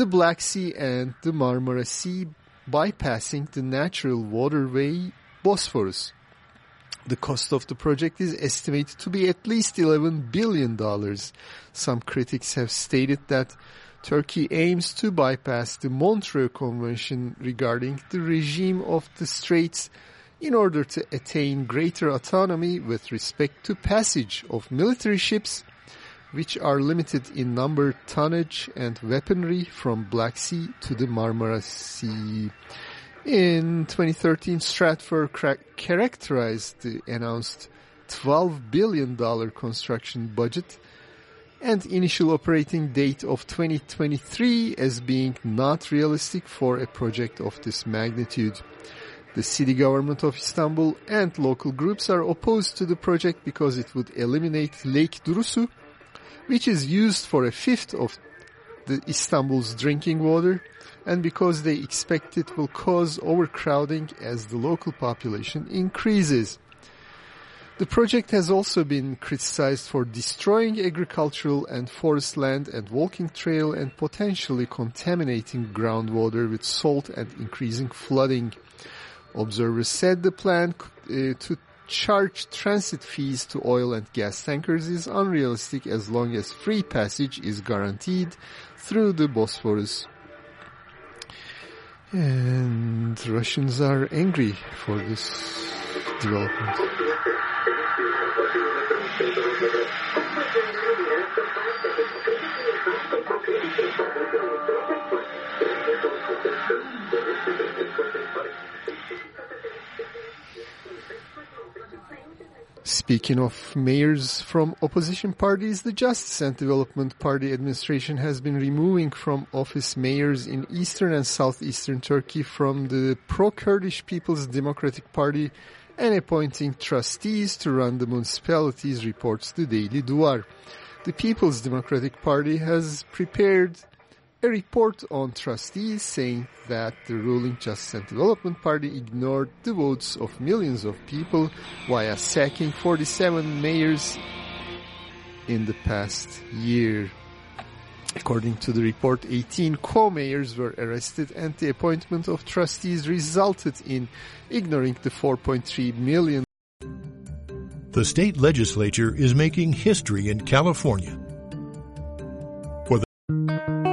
the Black Sea and the Marmara Sea bypassing the natural waterway Bosphorus. The cost of the project is estimated to be at least $11 billion. Some critics have stated that Turkey aims to bypass the Montreux Convention regarding the regime of the straits in order to attain greater autonomy with respect to passage of military ships which are limited in number, tonnage and weaponry from Black Sea to the Marmara Sea. In 2013, Stratfor characterized the announced $12 billion construction budget and initial operating date of 2023 as being not realistic for a project of this magnitude. The city government of Istanbul and local groups are opposed to the project because it would eliminate Lake Durusu, which is used for a fifth of the Istanbul's drinking water, and because they expect it will cause overcrowding as the local population increases. The project has also been criticized for destroying agricultural and forest land and walking trail and potentially contaminating groundwater with salt and increasing flooding. Observers said the plan uh, to charge transit fees to oil and gas tankers is unrealistic as long as free passage is guaranteed through the Bosphorus. And Russians are angry for this development. Speaking of mayors from opposition parties, the Justice and Development Party administration has been removing from office mayors in eastern and southeastern Turkey from the pro-Kurdish People's Democratic Party and appointing trustees to run the municipalities, reports the Daily Duvar. The People's Democratic Party has prepared a report on trustees saying that the ruling Justice and Development Party ignored the votes of millions of people via sacking 47 mayors in the past year. According to the report, 18 co-mayors were arrested and the appointment of trustees resulted in ignoring the 4.3 million The state legislature is making history in California. For the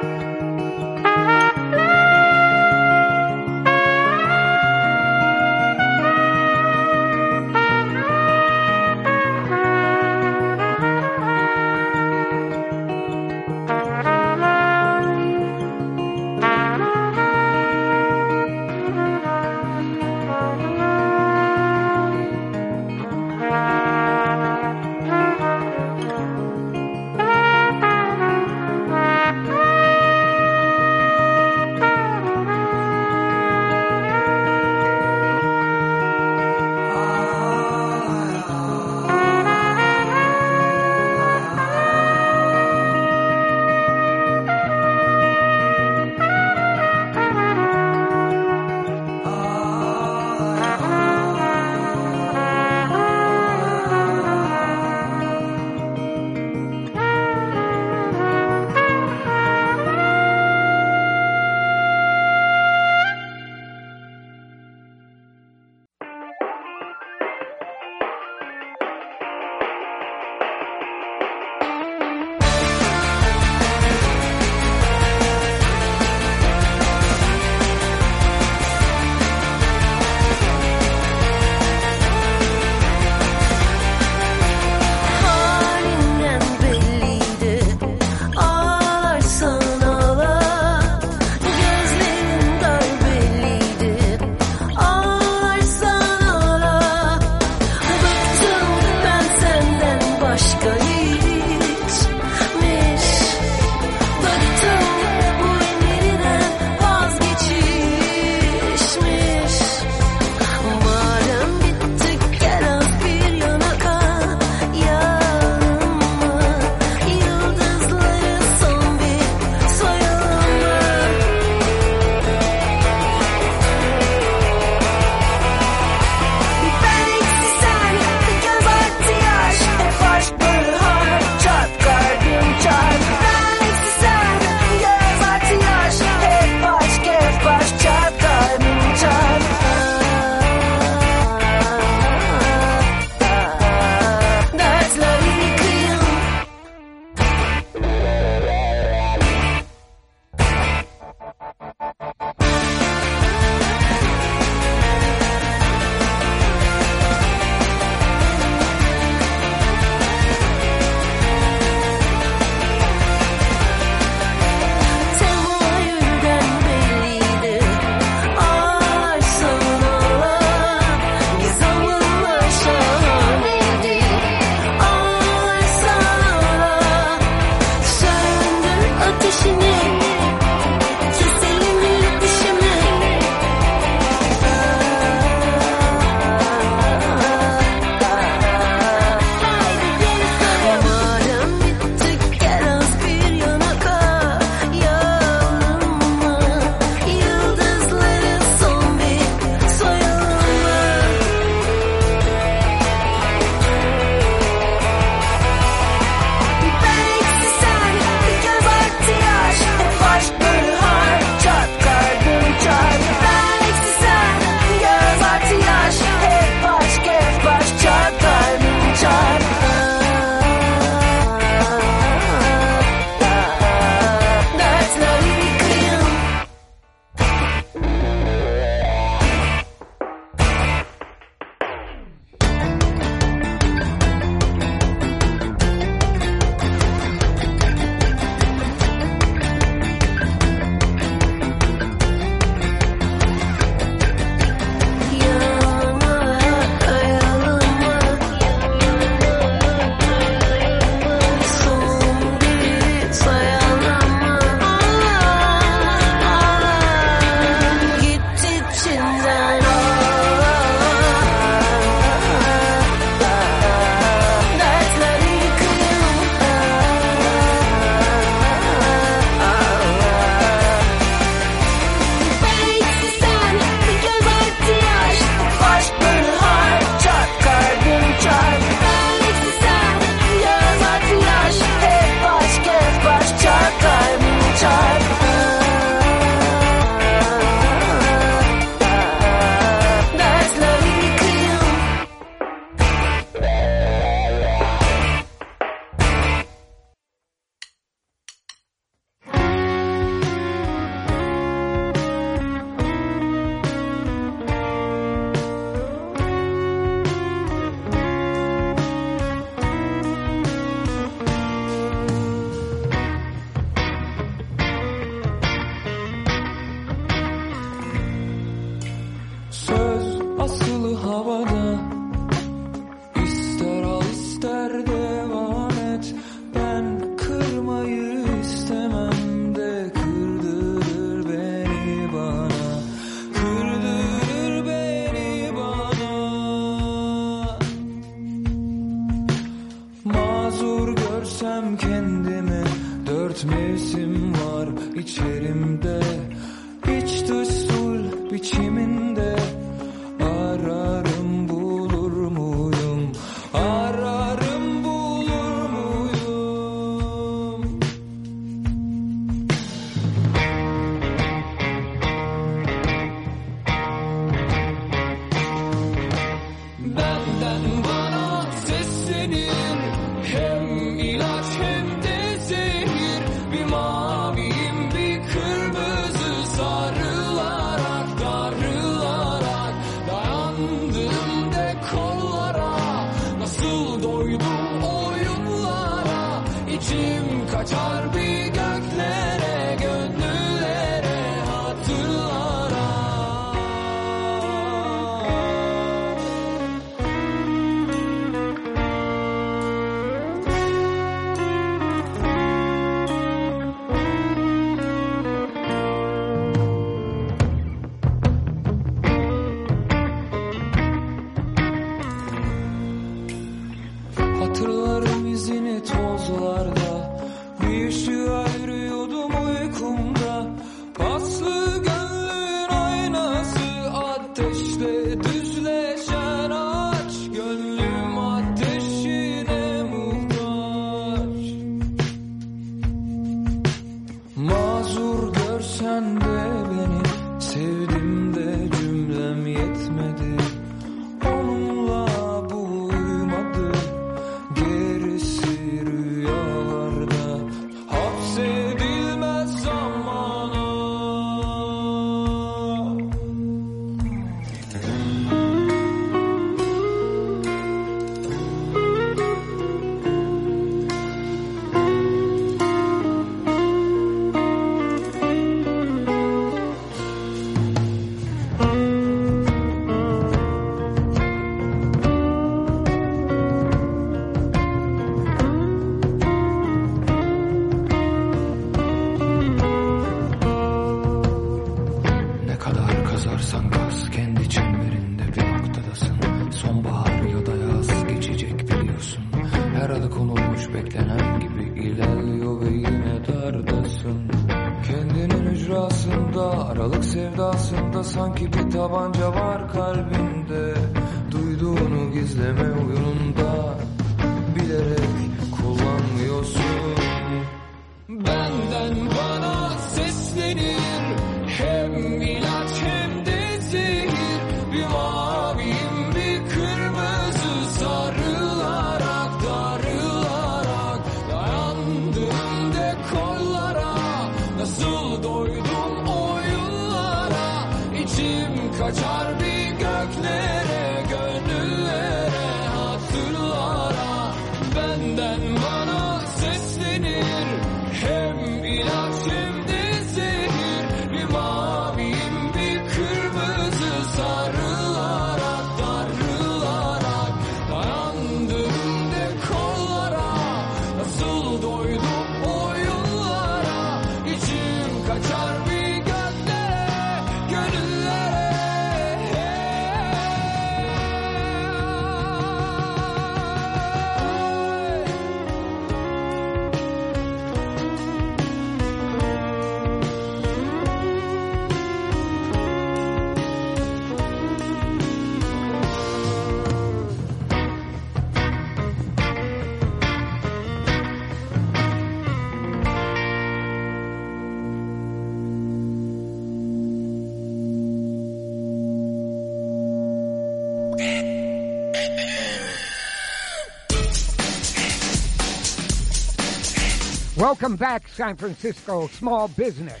Welcome back, San Francisco small business.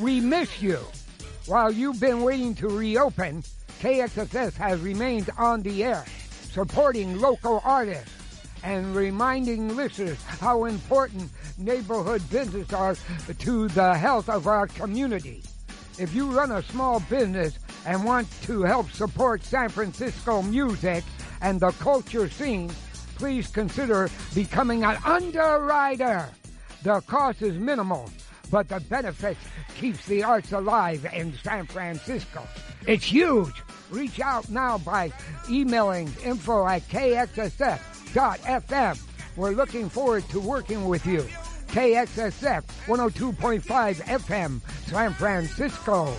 We miss you. While you've been waiting to reopen, KXSF has remained on the air, supporting local artists and reminding listeners how important neighborhood businesses are to the health of our community. If you run a small business and want to help support San Francisco music and the culture scene, please consider becoming an underwriter. The cost is minimal, but the benefit keeps the arts alive in San Francisco. It's huge. Reach out now by emailing info at kxsf.fm. We're looking forward to working with you. KXSF 102.5 FM, San Francisco.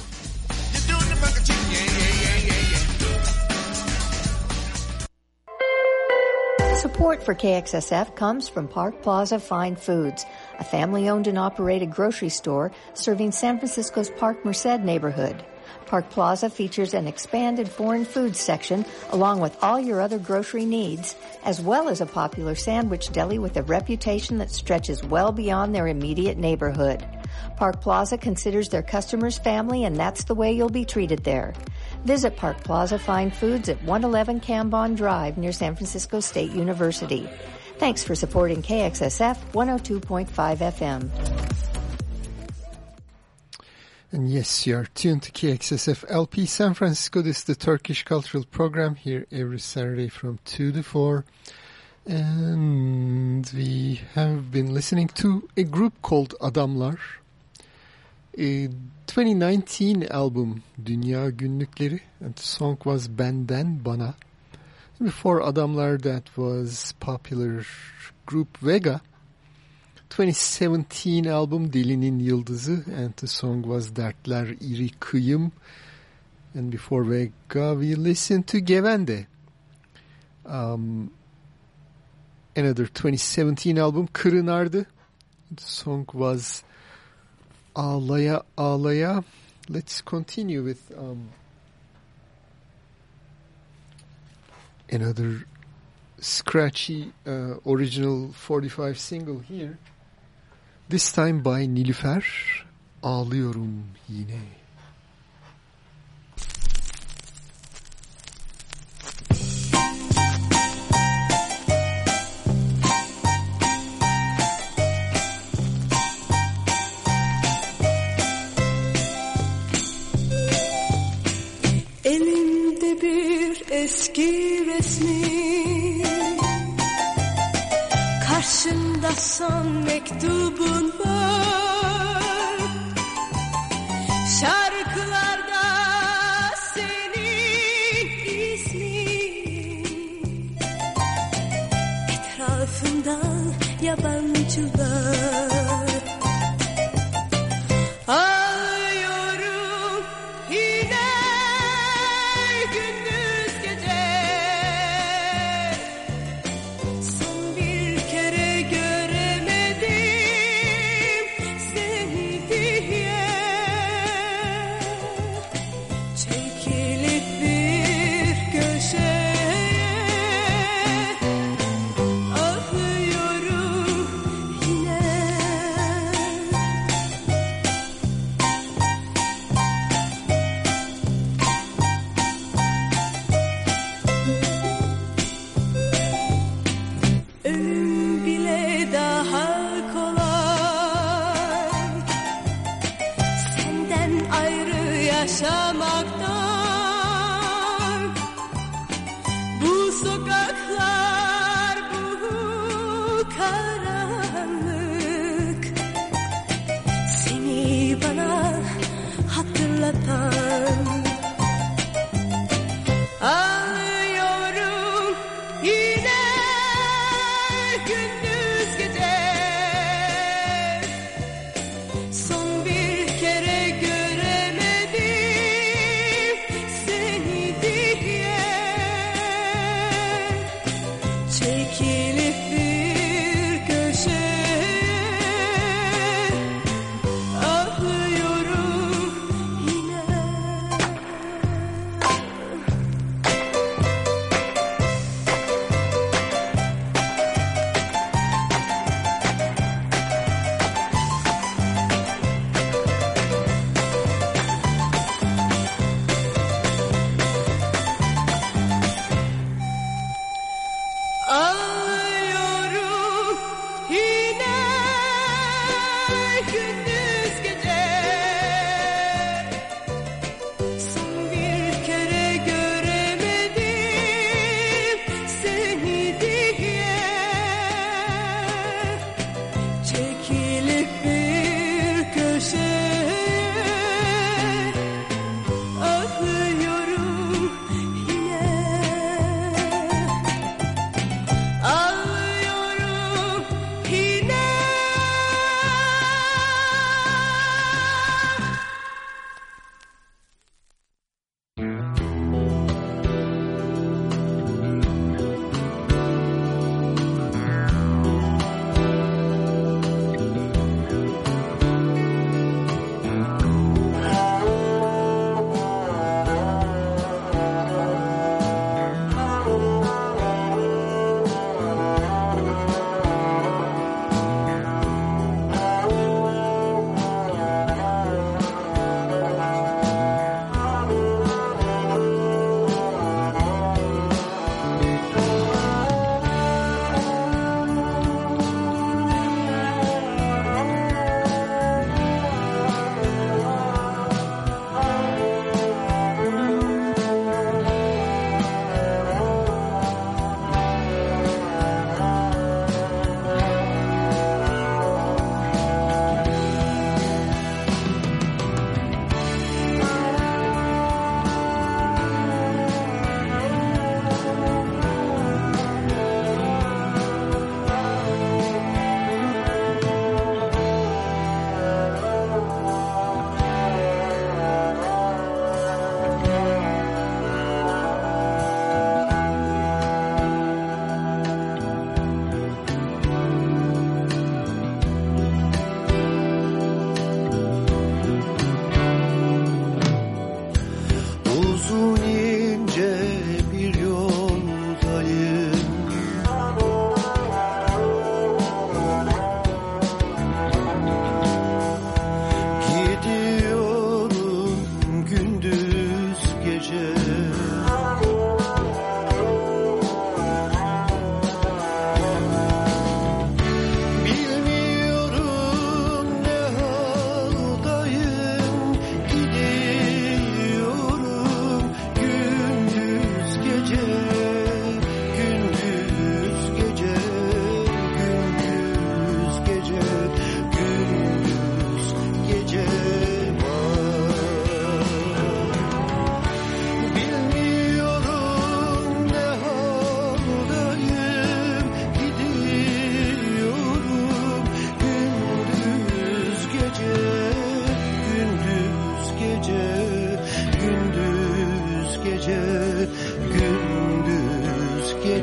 Support for KXSF comes from Park Plaza Fine Foods a family owned and operated grocery store serving San Francisco's Park Merced neighborhood. Park Plaza features an expanded foreign foods section along with all your other grocery needs, as well as a popular sandwich deli with a reputation that stretches well beyond their immediate neighborhood. Park Plaza considers their customers family and that's the way you'll be treated there. Visit Park Plaza Fine Foods at 111 Cambon Drive near San Francisco State University. Thanks for supporting KXSF 102.5 FM. And yes, you are tuned to KXSF LP San Francisco. This is the Turkish Cultural Program here every Saturday from 2 to 4. And we have been listening to a group called Adamlar. A 2019 album Dünya Günlükleri and the song was Benden Bana. Before Adamlar that was popular group Vega. 2017 album Delinin Yıldızı and the song was Dertler İri Kıyım. And before Vega we listened to Gevende. Um, another 2017 album Kırınardı. The song was Ağlaya Ağlaya. Let's continue with um, another scratchy uh, original 45 single here. This time by Nilüfer. Ağlıyorum yine. Elimde bir eski resmin Karşımda son mektubun var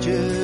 edges.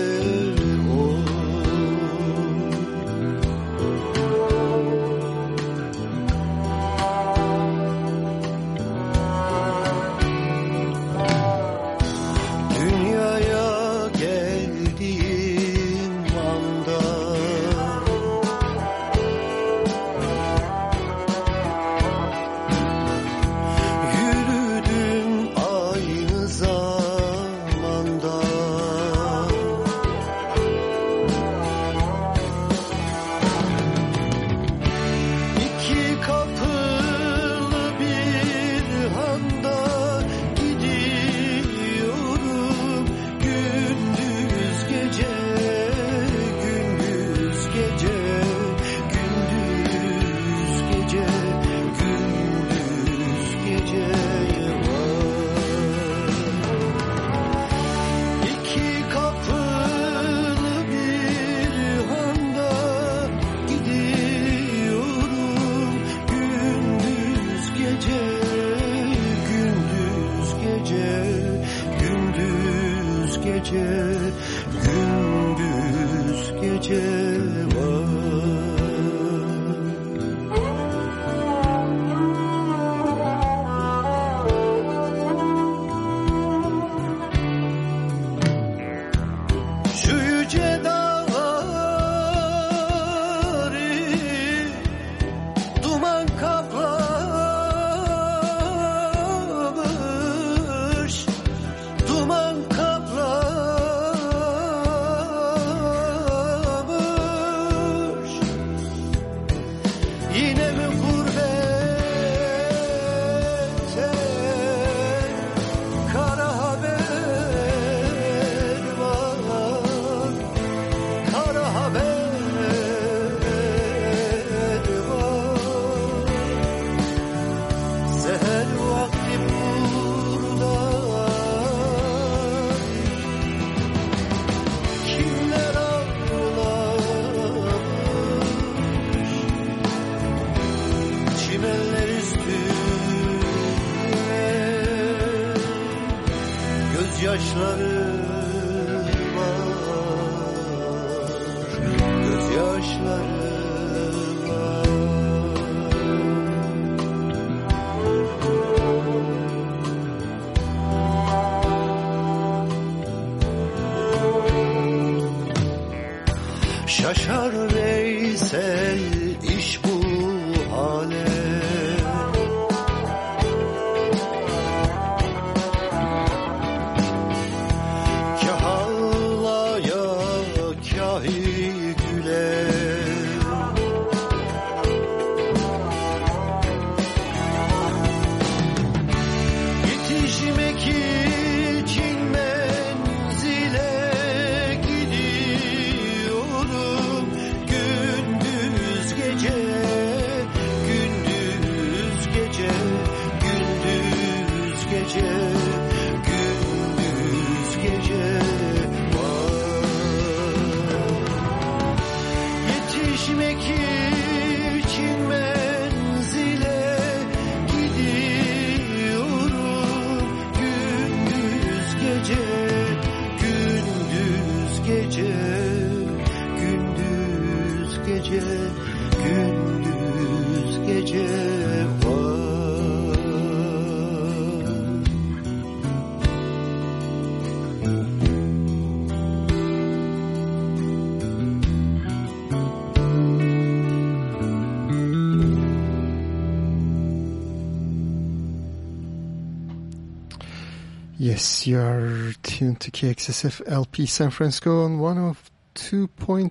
Yes, you are tuned to KXSF LP San Francisco on 102.5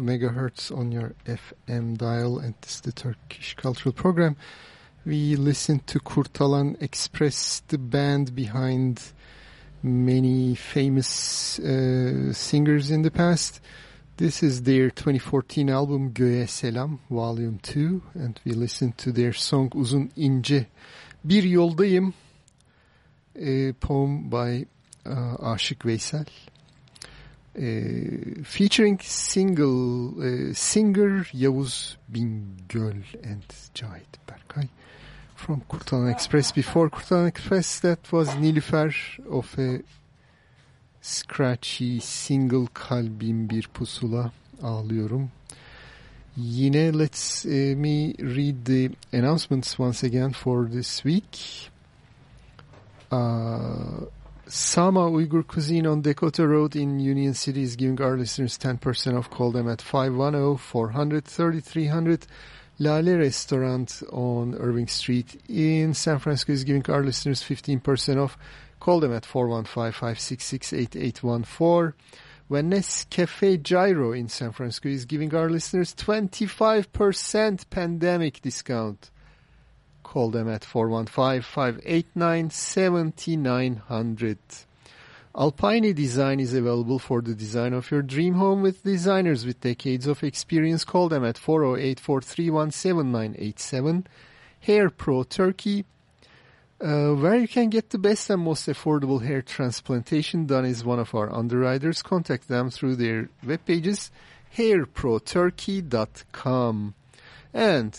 megahertz on your FM dial, and this is the Turkish Cultural Program. We listened to Kurtalan Ekspres, the band behind many famous uh, singers in the past. This is their 2014 album Göğe Selam Volume 2 and we listened to their song Uzun İnce. Bir yoldayım a poem by uh, Aşık Veysel uh, featuring single uh, singer Yavuz Bingöl and Cahit Berkay from Kurtalan Express. Before Kurtalan Express that was Nilüfer of a scratchy single Kalbim Bir Pusula Ağlıyorum. Yine let's uh, me read the announcements once again for this week. Uh, Sama Uyghur Cuisine on Dakota Road in Union City is giving our listeners 10% off. Call them at 510-400-3300. Lale Restaurant on Irving Street in San Francisco is giving our listeners 15% off. Call them at 415-566-8814. Wellness Cafe Gyro in San Francisco is giving our listeners 25% pandemic discount. Call them at 415-589-7900. Alpine Design is available for the design of your dream home with designers with decades of experience. Call them at 408-431-7987. Hair Pro Turkey, uh, where you can get the best and most affordable hair transplantation done is one of our underwriters. Contact them through their web pages, hairproturkey.com. And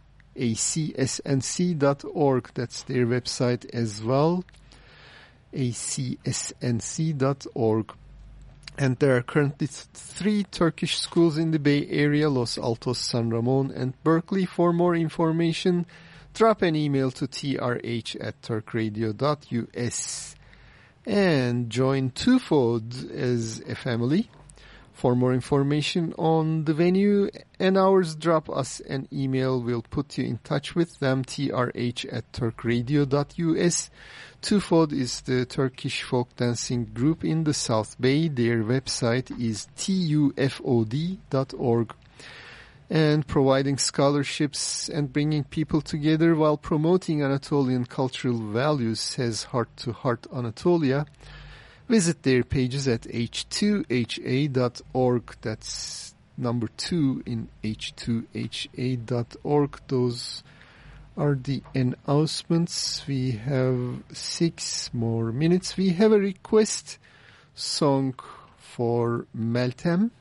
acsnc.org. That's their website as well, acsnc.org. And there are currently three Turkish schools in the Bay Area, Los Altos, San Ramon, and Berkeley. For more information, drop an email to trh at turkradio.us and join TwoFold as a family. For more information on the venue and hours, drop us an email. We'll put you in touch with them, trh at turkradio.us. Tufod is the Turkish folk dancing group in the South Bay. Their website is tufod.org. And providing scholarships and bringing people together while promoting Anatolian cultural values says Heart to Heart Anatolia. Visit their pages at h2ha.org. That's number two in h2ha.org. Those are the announcements. We have six more minutes. We have a request song for Meltem.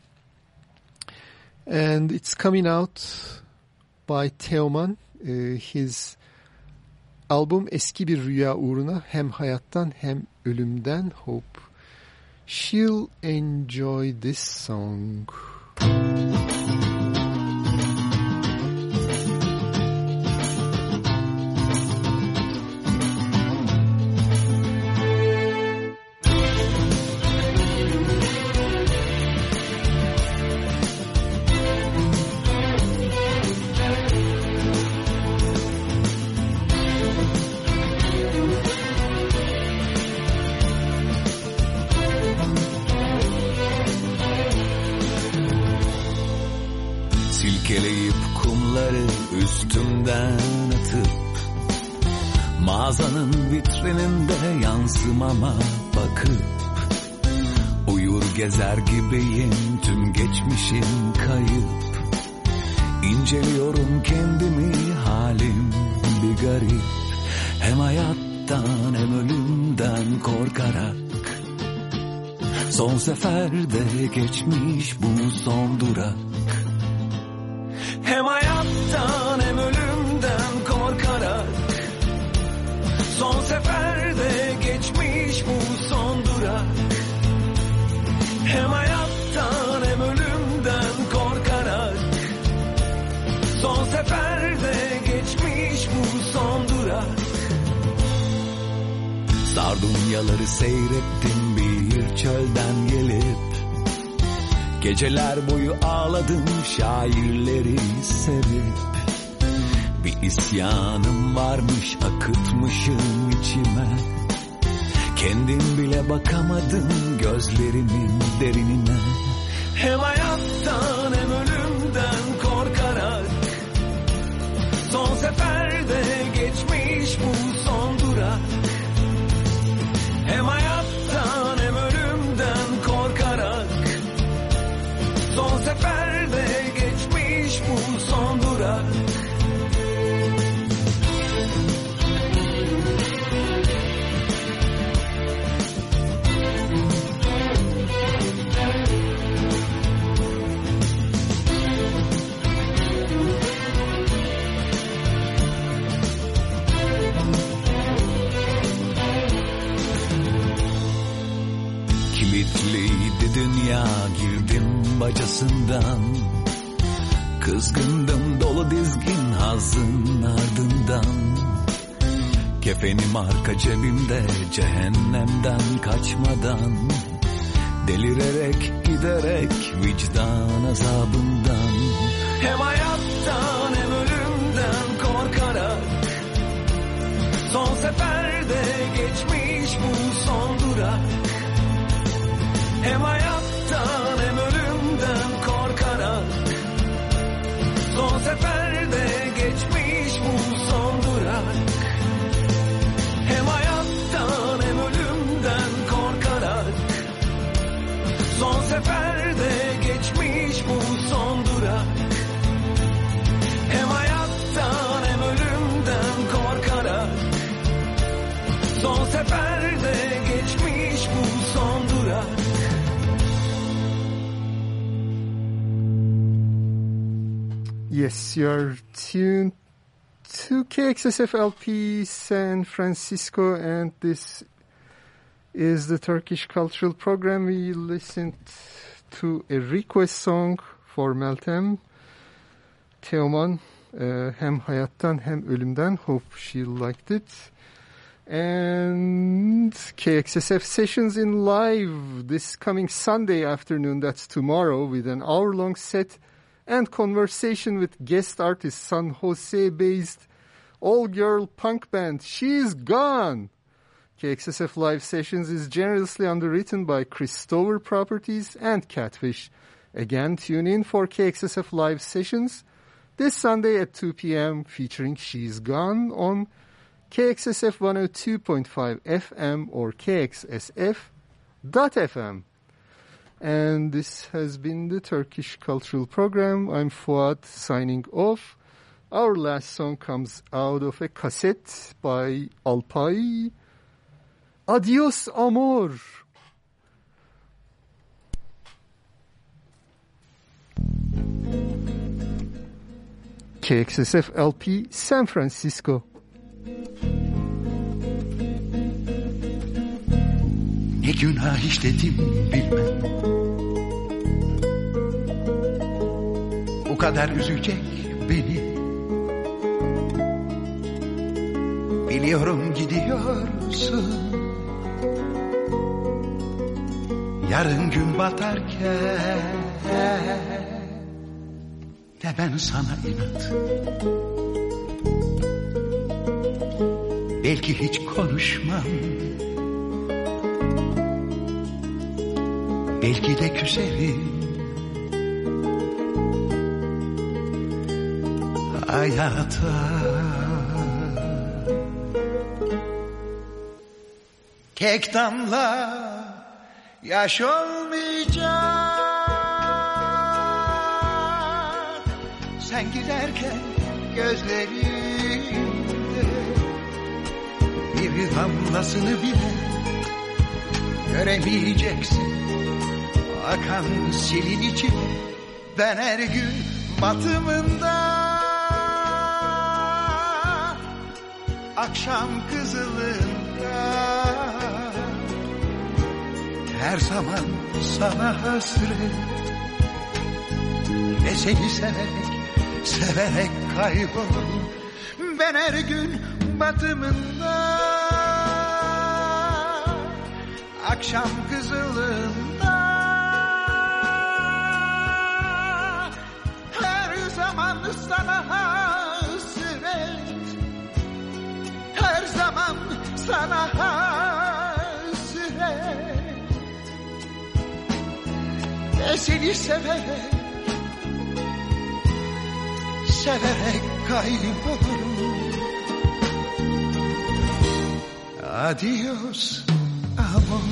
And it's coming out by Teoman. Uh, his album Eski Bir Rüya Uğruna hem hayattan hem ölümden Hope. She'll enjoy this song. Seferde geçmiş bu son durak. Hem hayattan hem ölümden korkarak. Son seferde geçmiş bu son durak. Hem hayattan hem ölümden korkarak. Son seferde geçmiş bu son durak. Sardunyaları seyrettim bir çölden Geceler boyu ağladım şairleri sevip. Bir isyanım varmış akıtmışım içime. Kendim bile bakamadım gözlerimin derinine. Hem hayattan hem ölümden korkarak. Son seferde geçmiş bu son durak Son seferde geçmiş bu son durak. Kilitliydi dünya girdim bacasından Kızgındım dolu dizgin hazın ardından. Kefenim arka cebimde cehennemden kaçmadan Delirerek giderek vicdan azabından. Hem hayattan hem ölümden korkarak Son seferde geçmiş bu son durak. Hem hayattan Son seferde geçmiş bu son durak. Hem hayattan hem ölümden korkarak. Son sefer Yes, you're tuned to KXSFLP San Francisco, and this is the Turkish Cultural Program. We listened to a request song for Meltem Teoman, uh, hem hayattan hem ölümden. Hope she liked it. And KXSF sessions in live this coming Sunday afternoon, that's tomorrow, with an hour-long set and conversation with guest artist San Jose-based all-girl punk band She's Gone. KXSF Live Sessions is generously underwritten by Christover Properties and Catfish. Again, tune in for KXSF Live Sessions this Sunday at 2 p.m. featuring She's Gone on KXSF 102.5 FM or KXSF.FM. And this has been the Turkish Cultural Program. I'm Fuat signing off. Our last song comes out of a cassette by Alpay. Adios, amor. KXSF LP San Francisco. Ne günah işledim bilmem kadar üzecek beni. Biliyorum gidiyorsun. Yarın gün batarken De ben sana inat Belki hiç konuşmam. Belki de küserim Hayata Tek damla yaş olmayacak. Sen giderken gözlerimde Bir damlasını bile göremeyeceksin. Akan selin içime ben her gün batımında Akşam kızılında. Her zaman sana hasret Ve seni severek, severek kaybolurum Ben her gün batımında. Akşam kızılında. Her zaman sana hasret sana hasret. Ve seni severek Severek kaybolurum. Adios amor.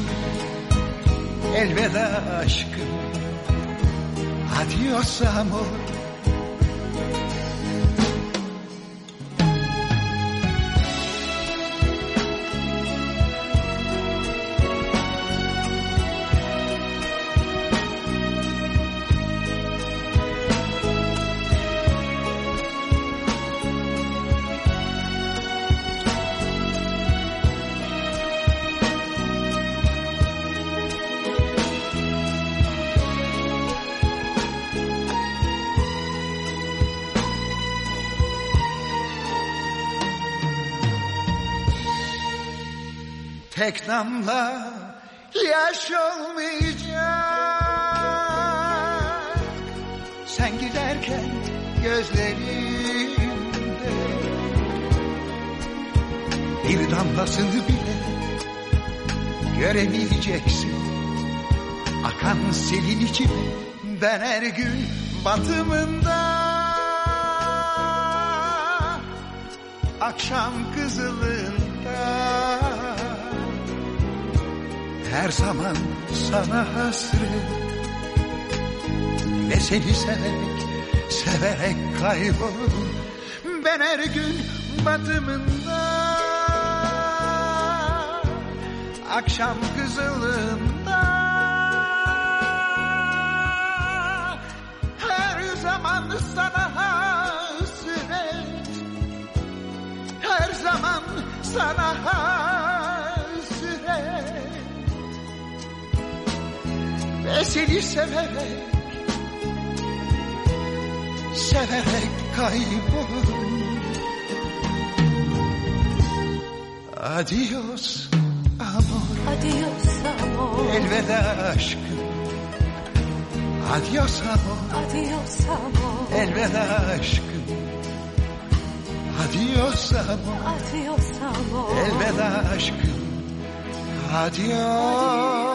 Elveda aşkım. Adios amor Tek yaş olmayacak. Sen giderken gözlerimde Bir damlasını bile göremeyeceksin. Akan selin içime ben her gün batımında. Akşam kızılında her zaman sana hasret. Ve seni severek, severek kaybolurum Ben her gün batımında Akşam kızılığında. Her zaman sana hasret. Her zaman sana hasret. Seni severek Severek kaybolur Adios amor. Adios amor. Elveda aşkım. Adios amor. Adios amor. Elveda aşkım. Adios amor. Adios amor. Elveda aşkım. Adios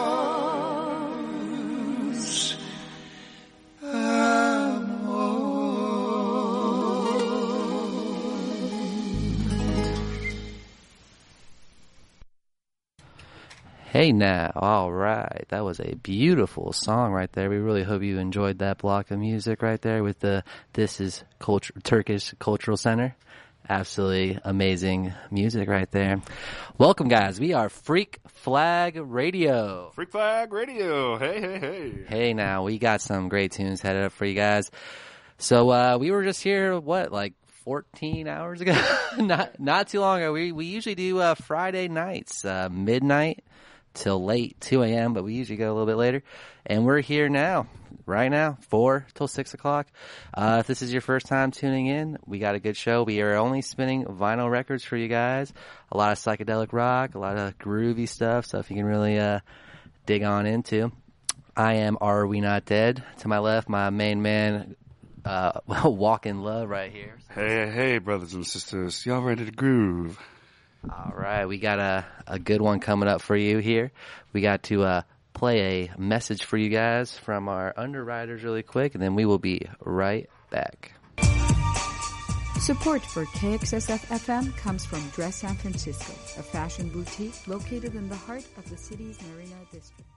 Hey now, all right. That was a beautiful song right there. We really hope you enjoyed that block of music right there with the This is Culture, Turkish Cultural Center. Absolutely amazing music right there. Welcome guys. We are Freak Flag Radio. Freak Flag Radio. Hey, hey, hey. Hey now, we got some great tunes headed up for you guys. So uh, we were just here, what, like 14 hours ago? not not too long ago. We we usually do uh, Friday nights, uh, midnight till late 2 a.m. But we usually go a little bit later, and we're here now, right now, four till six o'clock. Uh, if this is your first time tuning in, we got a good show. We are only spinning vinyl records for you guys. A lot of psychedelic rock, a lot of groovy stuff, so if you can really uh, dig on into. I am Are We Not Dead? To my left, my main man, uh, Walk in Love right here. Hey, hey, hey, brothers and sisters. Y'all ready to groove? All right, we got a, a good one coming up for you here. We got to uh, play a message for you guys from our underwriters really quick, and then we will be right back. Support for KXSF FM comes from Dress San Francisco, a fashion boutique located in the heart of the city's Marina District.